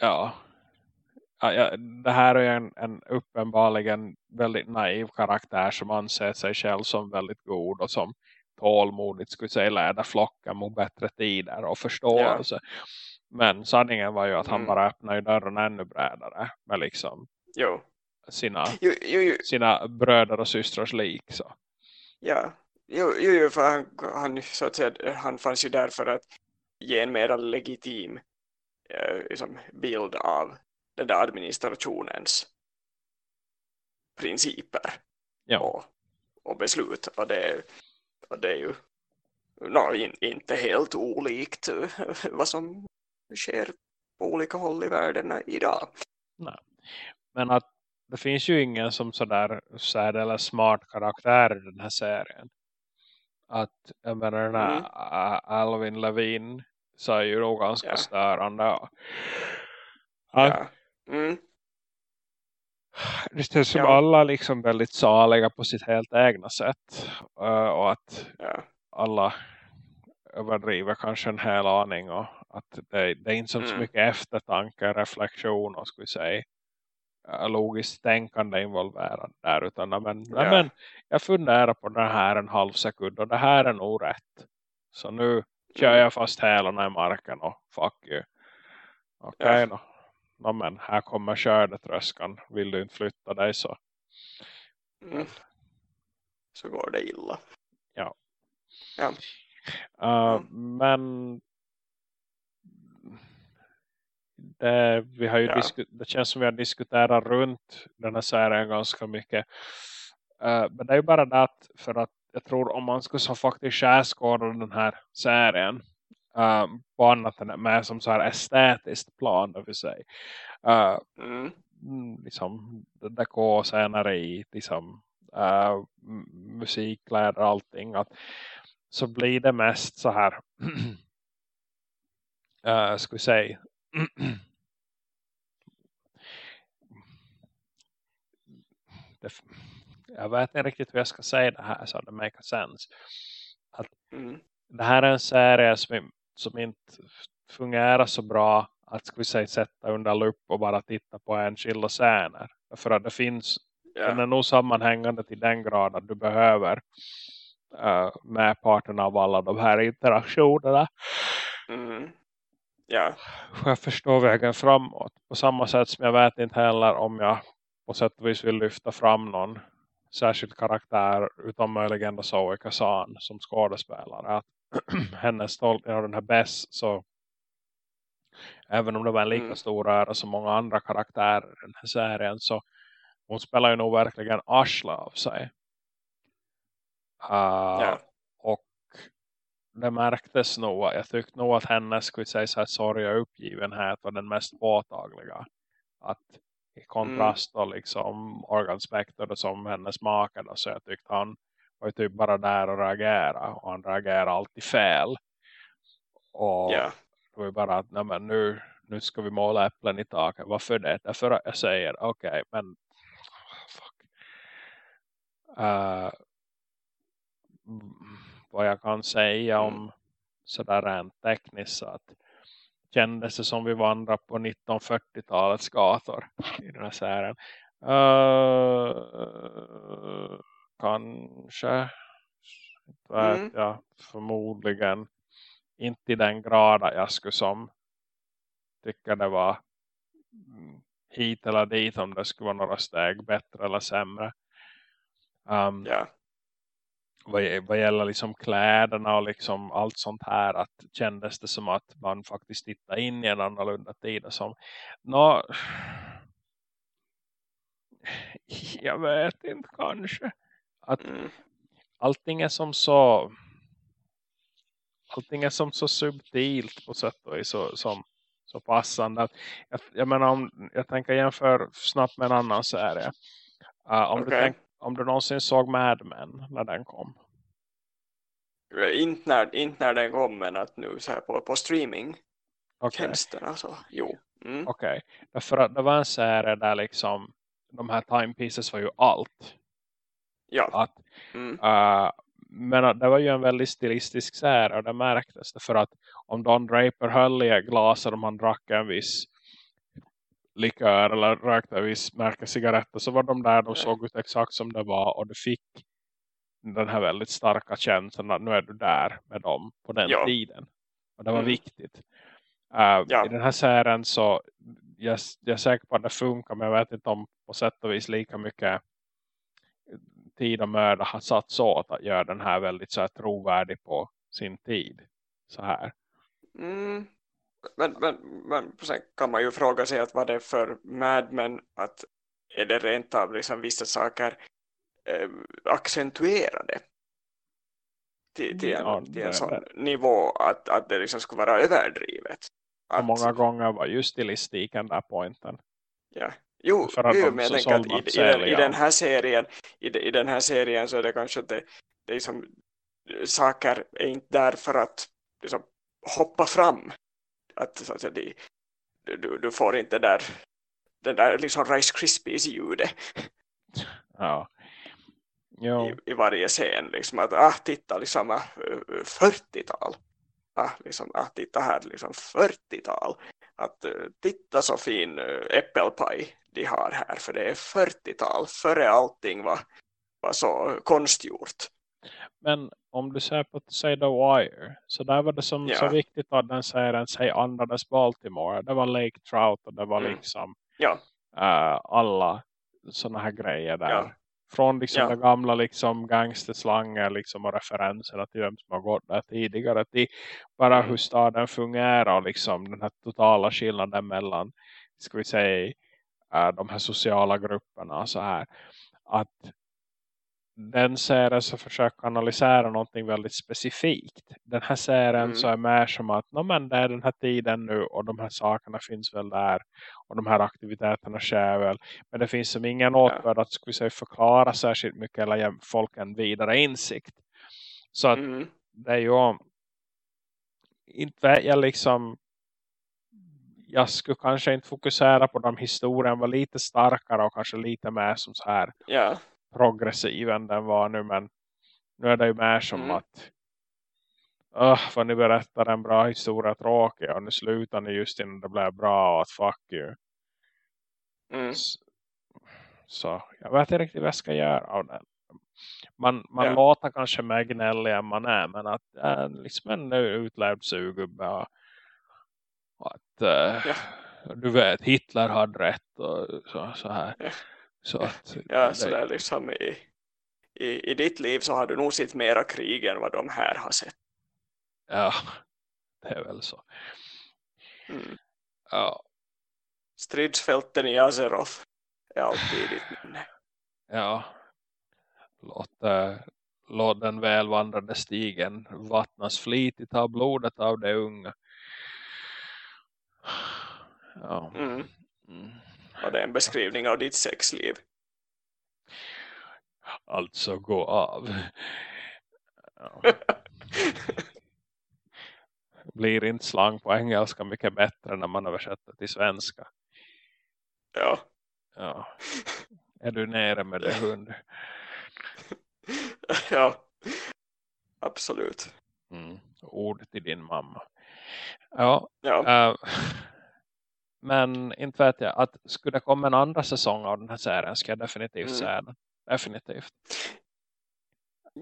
ja, ja, det här är en, en uppenbarligen väldigt naiv karaktär som anser sig själv som väldigt god och som tålmodigt skulle säga leda flocken mot bättre tider och förståelse. Ja. Men sanningen var ju att han mm. bara öppnade dörren ännu bredare med liksom jo. Sina, jo, jo, sina bröder och systrars lik. Så. Ja, jo, jo för han, han, så att säga, han fanns ju där för att ge en mer legitim eh, liksom, bild av den där administrationens principer ja. och, och beslut. Och det, och det är ju no, in, inte helt olikt vad som sker på olika håll i världen idag. Nej. Men att det finns ju ingen som sådär särdeles smart karaktär i den här serien. Att jag menar den här mm. Alvin Levin så är ju nog ganska ja. störande. Att, ja. Mm. Det känns som ja. alla liksom väldigt saliga på sitt helt egna sätt. Uh, och att ja. alla överdriver kanske en hel aning. Och att det, det är inte så, mm. så mycket eftertanke, reflektion och vi säga uh, logiskt tänkande involverad där. Utan men, ja. men jag funderar på det här en halv sekund och det här är nog rätt. Så nu kör mm. jag fast hälarna i marken och fuck you. Okej okay, då no, men här kommer skördetröskan. Vill du inte flytta dig så. Mm. Så går det illa. Ja. ja. Uh, mm. Men det, vi har ju ja. det känns som vi har diskuterat runt den här serien ganska mycket. Uh, men det är ju bara det att för att jag tror om man skulle så faktiskt skärskåda den här serien um, på annat än med som så här estetiskt plan för sig. Uh, mm. liksom dekorsceneri liksom uh, musikkläder allting att så blir det mest så här uh, ska vi säga det, jag vet inte riktigt hur jag ska säga det här så det make sense att mm. det här är en serie som som inte fungerar så bra att ska vi säga, sätta under lupp och bara titta på enskilda scener. För att det finns, yeah. den är nog sammanhängande till den grad att du behöver uh, med parten av alla de här interaktionerna. Mm. Yeah. Jag förstår vägen framåt. På samma sätt som jag vet inte heller om jag på sätt och vis vill lyfta fram någon särskild karaktär utom möjligen Zoe Kazan som skådespelare. Att hennes tolkning av den här Bess så Även om det var en lika mm. stor röra som många andra karaktärer i den här serien så hon spelar ju nog verkligen arsla av sig. Uh, ja. Och det märktes nog. Jag tyckte nog att hennes skulle säga så här, sorg och uppgivenhet var den mest påtagliga. Att i kontrast mm. och liksom Organ Spector som hennes make så jag tyckte han var ju typ bara där och reagera och han reagerar alltid fel. Och yeah. det var ju bara att nej, men nu, nu ska vi måla äpplen i taket. Varför det? Därför att jag säger okej okay, men fuck. Uh, vad jag kan säga mm. om sådär rent tekniskt så att kändes det som vi vandrar på 1940-talets gator i den här serien. Uh, kanske inte vet mm. jag förmodligen inte i den grad jag skulle som tycka det var hit eller dit om det skulle vara några steg bättre eller sämre. Um, ja. vad, vad gäller liksom kläderna och liksom allt sånt här att kändes det som att man faktiskt tittar in i en annorlunda tid som nå, jag vet inte kanske att mm. allting är som så allting är som så subtilt på sätt och vis så, som så passande. Jag, jag menar om jag tänker jämföra snabbt med en annan serie. Uh, om, okay. du tänk, om du någonsin såg Mad Men när den kom. Inte när, inte när den kom men att nu så här på, på streaming okay. tjänsterna så jo. Mm. Okej, okay. därför att det var en serie där liksom de här timepieces var ju allt. Ja. Att, mm. uh, men det var ju en väldigt stilistisk serie och det märktes. För att om Don Draper höll i glaset om han drack en viss likör eller rökte en viss märke cigaretter så var de där, de såg ut exakt som det var och du fick den här väldigt starka känslan att nu är du där med dem på den ja. tiden. Och det var mm. viktigt. Uh, ja. I den här serien så jag, jag är säker på att det funkar men jag vet inte om på sätt och vis lika mycket tid och möda har satt så att göra den här väldigt så här trovärdig på sin tid. Så här. Mm. Men, men, men sen kan man ju fråga sig att vad det är för Mad Men att är det rent av liksom vissa saker eh, accentuerade till, till, en, ja, till en sån det. nivå att, att det liksom skulle vara överdrivet. Att, många gånger var just stilistiken där poängen. Ja, Jo, jo men jag tänker att i, i, den, i, den här serien i, i den här serien så är det kanske att det, det är som, saker är inte där för att liksom, hoppa fram. Att, så att säga, de, du, du får inte där den där liksom Rice Krispies ljudet. Ja. I, I, varje scen liksom att ah, titta liksom 40-tal. Ah, ah, liksom, ah, titta här liksom 40-tal. Att uh, titta så fin uh, äppelpaj de har här för det är 40-tal före allting var, var så konstgjort. Men om du ser på säg The Wire så där var det som ja. så viktigt att den serien sig andades Baltimore. Det var Lake Trout och det var mm. liksom ja. uh, alla sådana här grejer där. Ja. Från liksom ja. det gamla liksom gangsterslanger liksom och referenserna till vem som har gått där tidigare till bara mm. hur staden fungerar och liksom den här totala skillnaden mellan ska vi säga de här sociala grupperna så här. Att den serien så försöker analysera någonting väldigt specifikt. Den här serien mm. så är mer som att men det är den här tiden nu och de här sakerna finns väl där och de här aktiviteterna sker väl. Men det finns som ingen åtgärd att ska säga, förklara särskilt mycket eller ge folk en vidare insikt. Så att mm. det är ju inte jag liksom jag skulle kanske inte fokusera på de historien var lite starkare och kanske lite mer som så här yeah. Progressiv än den var nu men nu är det ju mer som mm. att uh, vad ni berättar en bra historia tråkig och nu slutar ni just innan det blev bra och att fuck you mm. så, så, jag vet inte riktigt vad jag ska göra av den man, man yeah. låter kanske mer gnällig än man är men att äh, liksom en utlärd sugubbe och att uh, ja. du vet Hitler hade rätt och så, så här. Ja. Så att, ja, så där liksom i, i, i ditt liv så har du nog sett mera krig än vad de här har sett. Ja, det är väl så. Mm. Ja. Stridsfälten i Azeroth är alltid i ditt minne. Ja. Låt, äh, låt den välvandrade stigen vattnas flitigt av blodet av de unga. Ja. Mm. Mm. Och det en beskrivning av ditt sexliv. Alltså gå av. Ja. Blir inte slang på engelska mycket bättre när man översätter till svenska. ja. Ja. Är du nere med det hund? ja. Absolut. Mm. Ord till din mamma. Ja. Ja. Uh, men inte vet jag. Att skulle det komma en andra säsong av den här serien ska jag definitivt Mm. säga den. Definitivt.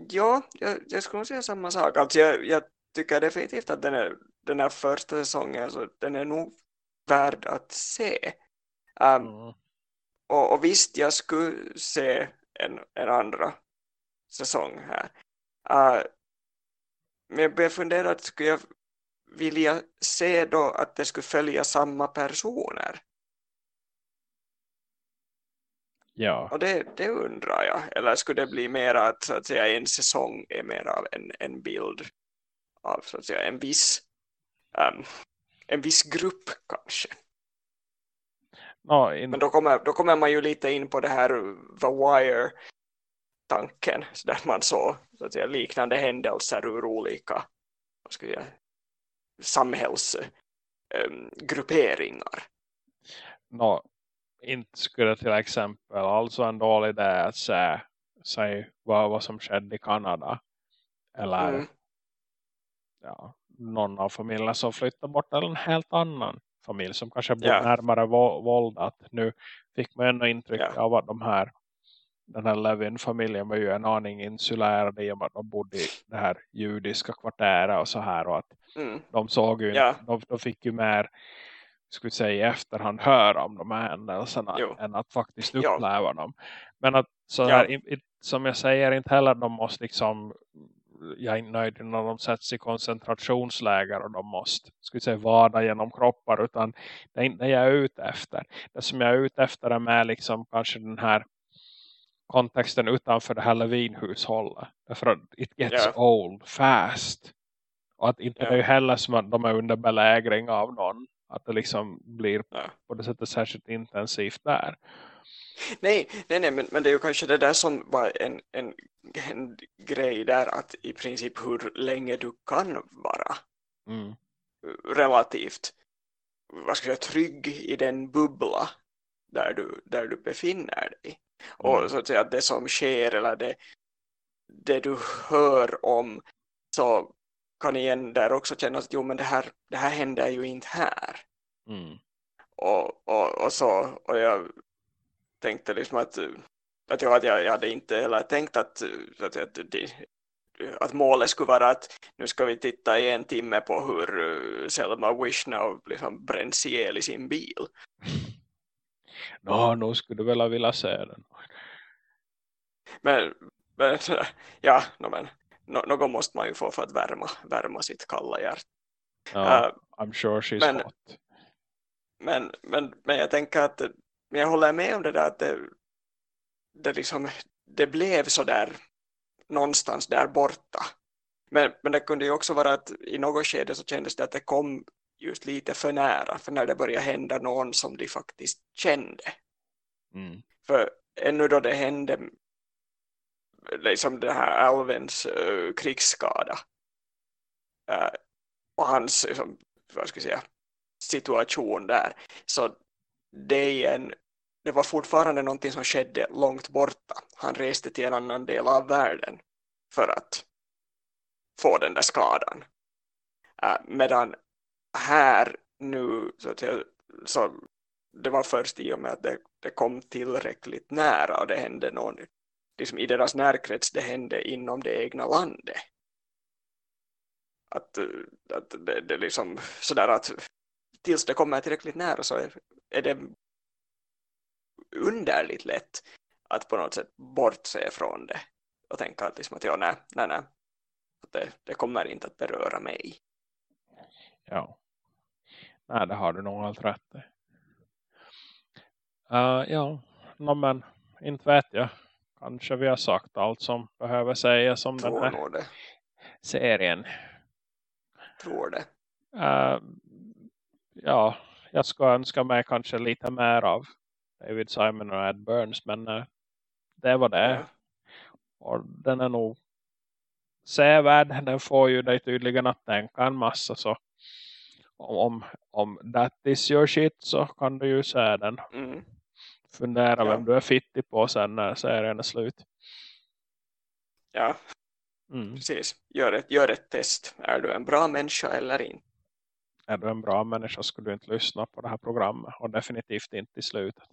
Ja, jag, jag skulle säga samma sak. Alltså jag, jag tycker definitivt att den, är, den här första säsongen så den är nog värd att se. Um, Mm. och, och visst, jag skulle se en, en andra säsong här. Uh, men jag började fundera att skulle jag vilja se då att det skulle följa samma personer? Ja. Och det, det undrar jag. Eller skulle det bli mer att, så att säga, en säsong är mer av en, en bild av så att säga, en viss um, en viss grupp kanske. No, in, Men då kommer, då kommer man ju lite in på det här The Wire tanken så där man så, så att säga, liknande händelser ur olika vad ska jag, samhällsgrupperingar. no, inte skulle till exempel alltså en dålig idé att säga, säga vad, vad som skedde i Kanada. Eller Mm. ja, någon av familjerna som flyttar bort eller en helt annan familj som kanske bor Ja. närmare vå- våld. Att nu fick man ändå intryck Ja. av att de här den här Levin-familjen var ju en aning insulära i och med att de bodde i det här judiska kvarteret och så här och att Mm. de såg ju Ja. de, de fick ju mer skulle säga i efterhand höra om de här händelserna Jo. än att faktiskt Ja. uppleva dem. Men att så Ja. här, som jag säger inte heller de måste liksom jag är inte nöjd när de sätts i koncentrationsläger och de måste skulle säga vada genom kroppar utan det är inte det jag är ute efter. Det som jag är ute efter är med liksom kanske den här kontexten utanför det här Levin-hushållet. Därför att it gets Ja. old fast. Och att inte Ja. heller som att de är under belägring av någon. Att det liksom blir Ja. på det sättet särskilt intensivt där. Nej, nej, nej men, men det är ju kanske det där som var en, en, en grej där att i princip hur länge du kan vara Mm. relativt vad ska jag säga, trygg i den bubbla där du, där du befinner dig. Och Mm. så att säga att det som sker eller det, det du hör om så kan igen där också kännas att jo men det här, det här händer ju inte här. Mm. och, och, och så och jag tänkte liksom att att jag, att jag, hade inte heller tänkt att, att, att, att målet skulle vara att nu ska vi titta i en timme på hur uh, Selma Wishnow liksom bränns ihjäl i sin bil. Nå, nu skulle du väl vilja se den. Men, men ja, no, men, no, något måste man ju få för att värma, värma sitt kalla hjärta. Ja, Uh, I'm sure she's men- hot. men, men, men jag tänker att men jag håller med om det där att det, det, liksom, det blev så där någonstans där borta. Men, men det kunde ju också vara att i något skede så kändes det att det kom just lite för nära. För när det började hända någon som de faktiskt kände. Mm. För ännu då det hände liksom den här Alvens uh, eh, krigsskada uh, och hans liksom, vad ska jag säga, situation där så det, igen, det var fortfarande någonting som skedde långt borta. Han reste till en annan del av världen för att få den där skadan. Uh, medan här nu så att jag, så det var först i och med att det, det kom tillräckligt nära och det hände någon liksom i deras närkrets det hände inom det egna landet. Att, eh, att det, det liksom sådär att tills det kommer tillräckligt nära så är, är det underligt lätt att på något sätt bortse från det och tänka att, liksom att ja, nej, nej, nej. Att det, det kommer inte att beröra mig. Ja. Nej, det har du nog allt rätt i. Uh, ja, no, men inte vet jag. Kanske vi har sagt allt som behöver sägas om Tror den här det. serien. Tror det. Uh, ja, jag ska önska mig kanske lite mer av David Simon och Ed Burns. Men uh, det var det. Ja. Och den är nog sevärd. Den får ju dig tydligen att tänka en massa. Så om, om that is your shit så kan du ju se den. Mm. Fundera Ja. vem du är fittig på sen när serien är slut. Ja, Mm. precis. Gör ett, gör ett test. Är du en bra människa eller inte? Är du en bra människa skulle du inte lyssna på det här programmet. Och definitivt inte i slutet.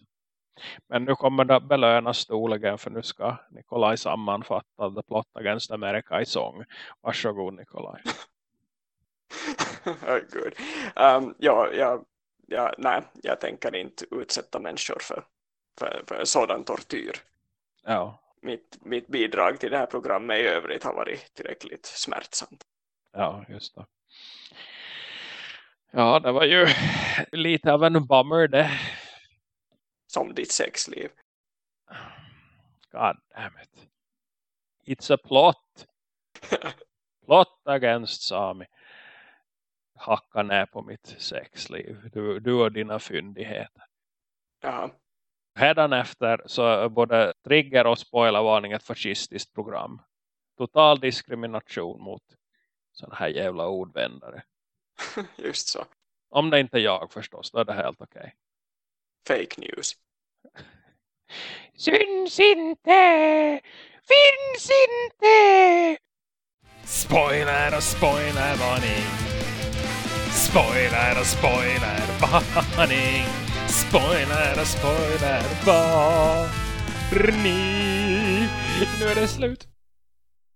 Men nu kommer det belönas storligen för nu ska Nikolaj sammanfatta The Plot Against America i sång. Varsågod Nikolaj. oh, good. Um, ja, ja, ja, nej, jag tänker inte utsätta människor för, för, för sådan tortyr. Ja, Mitt, mitt bidrag till det här programmet i övrigt har varit tillräckligt smärtsamt. ja just det. Ja, det var ju lite av en bummer det. Som ditt sexliv. God damn it. It's a plot. Plot against Sami. Hacka ner på mitt sexliv. Du, du och dina fyndigheter. Jaha. Hädanefter så är både trigger och spoilervarning ett fascistiskt program. Total diskrimination mot sådana här jävla ordvändare. Just så. Om det inte är jag förstås, då är det helt okej. Fake news. Syns inte! Finns inte! Spoiler och spoilervarning. Spoiler och spoilervarning. Spoiler var... spoilervarning. Nu är det slut.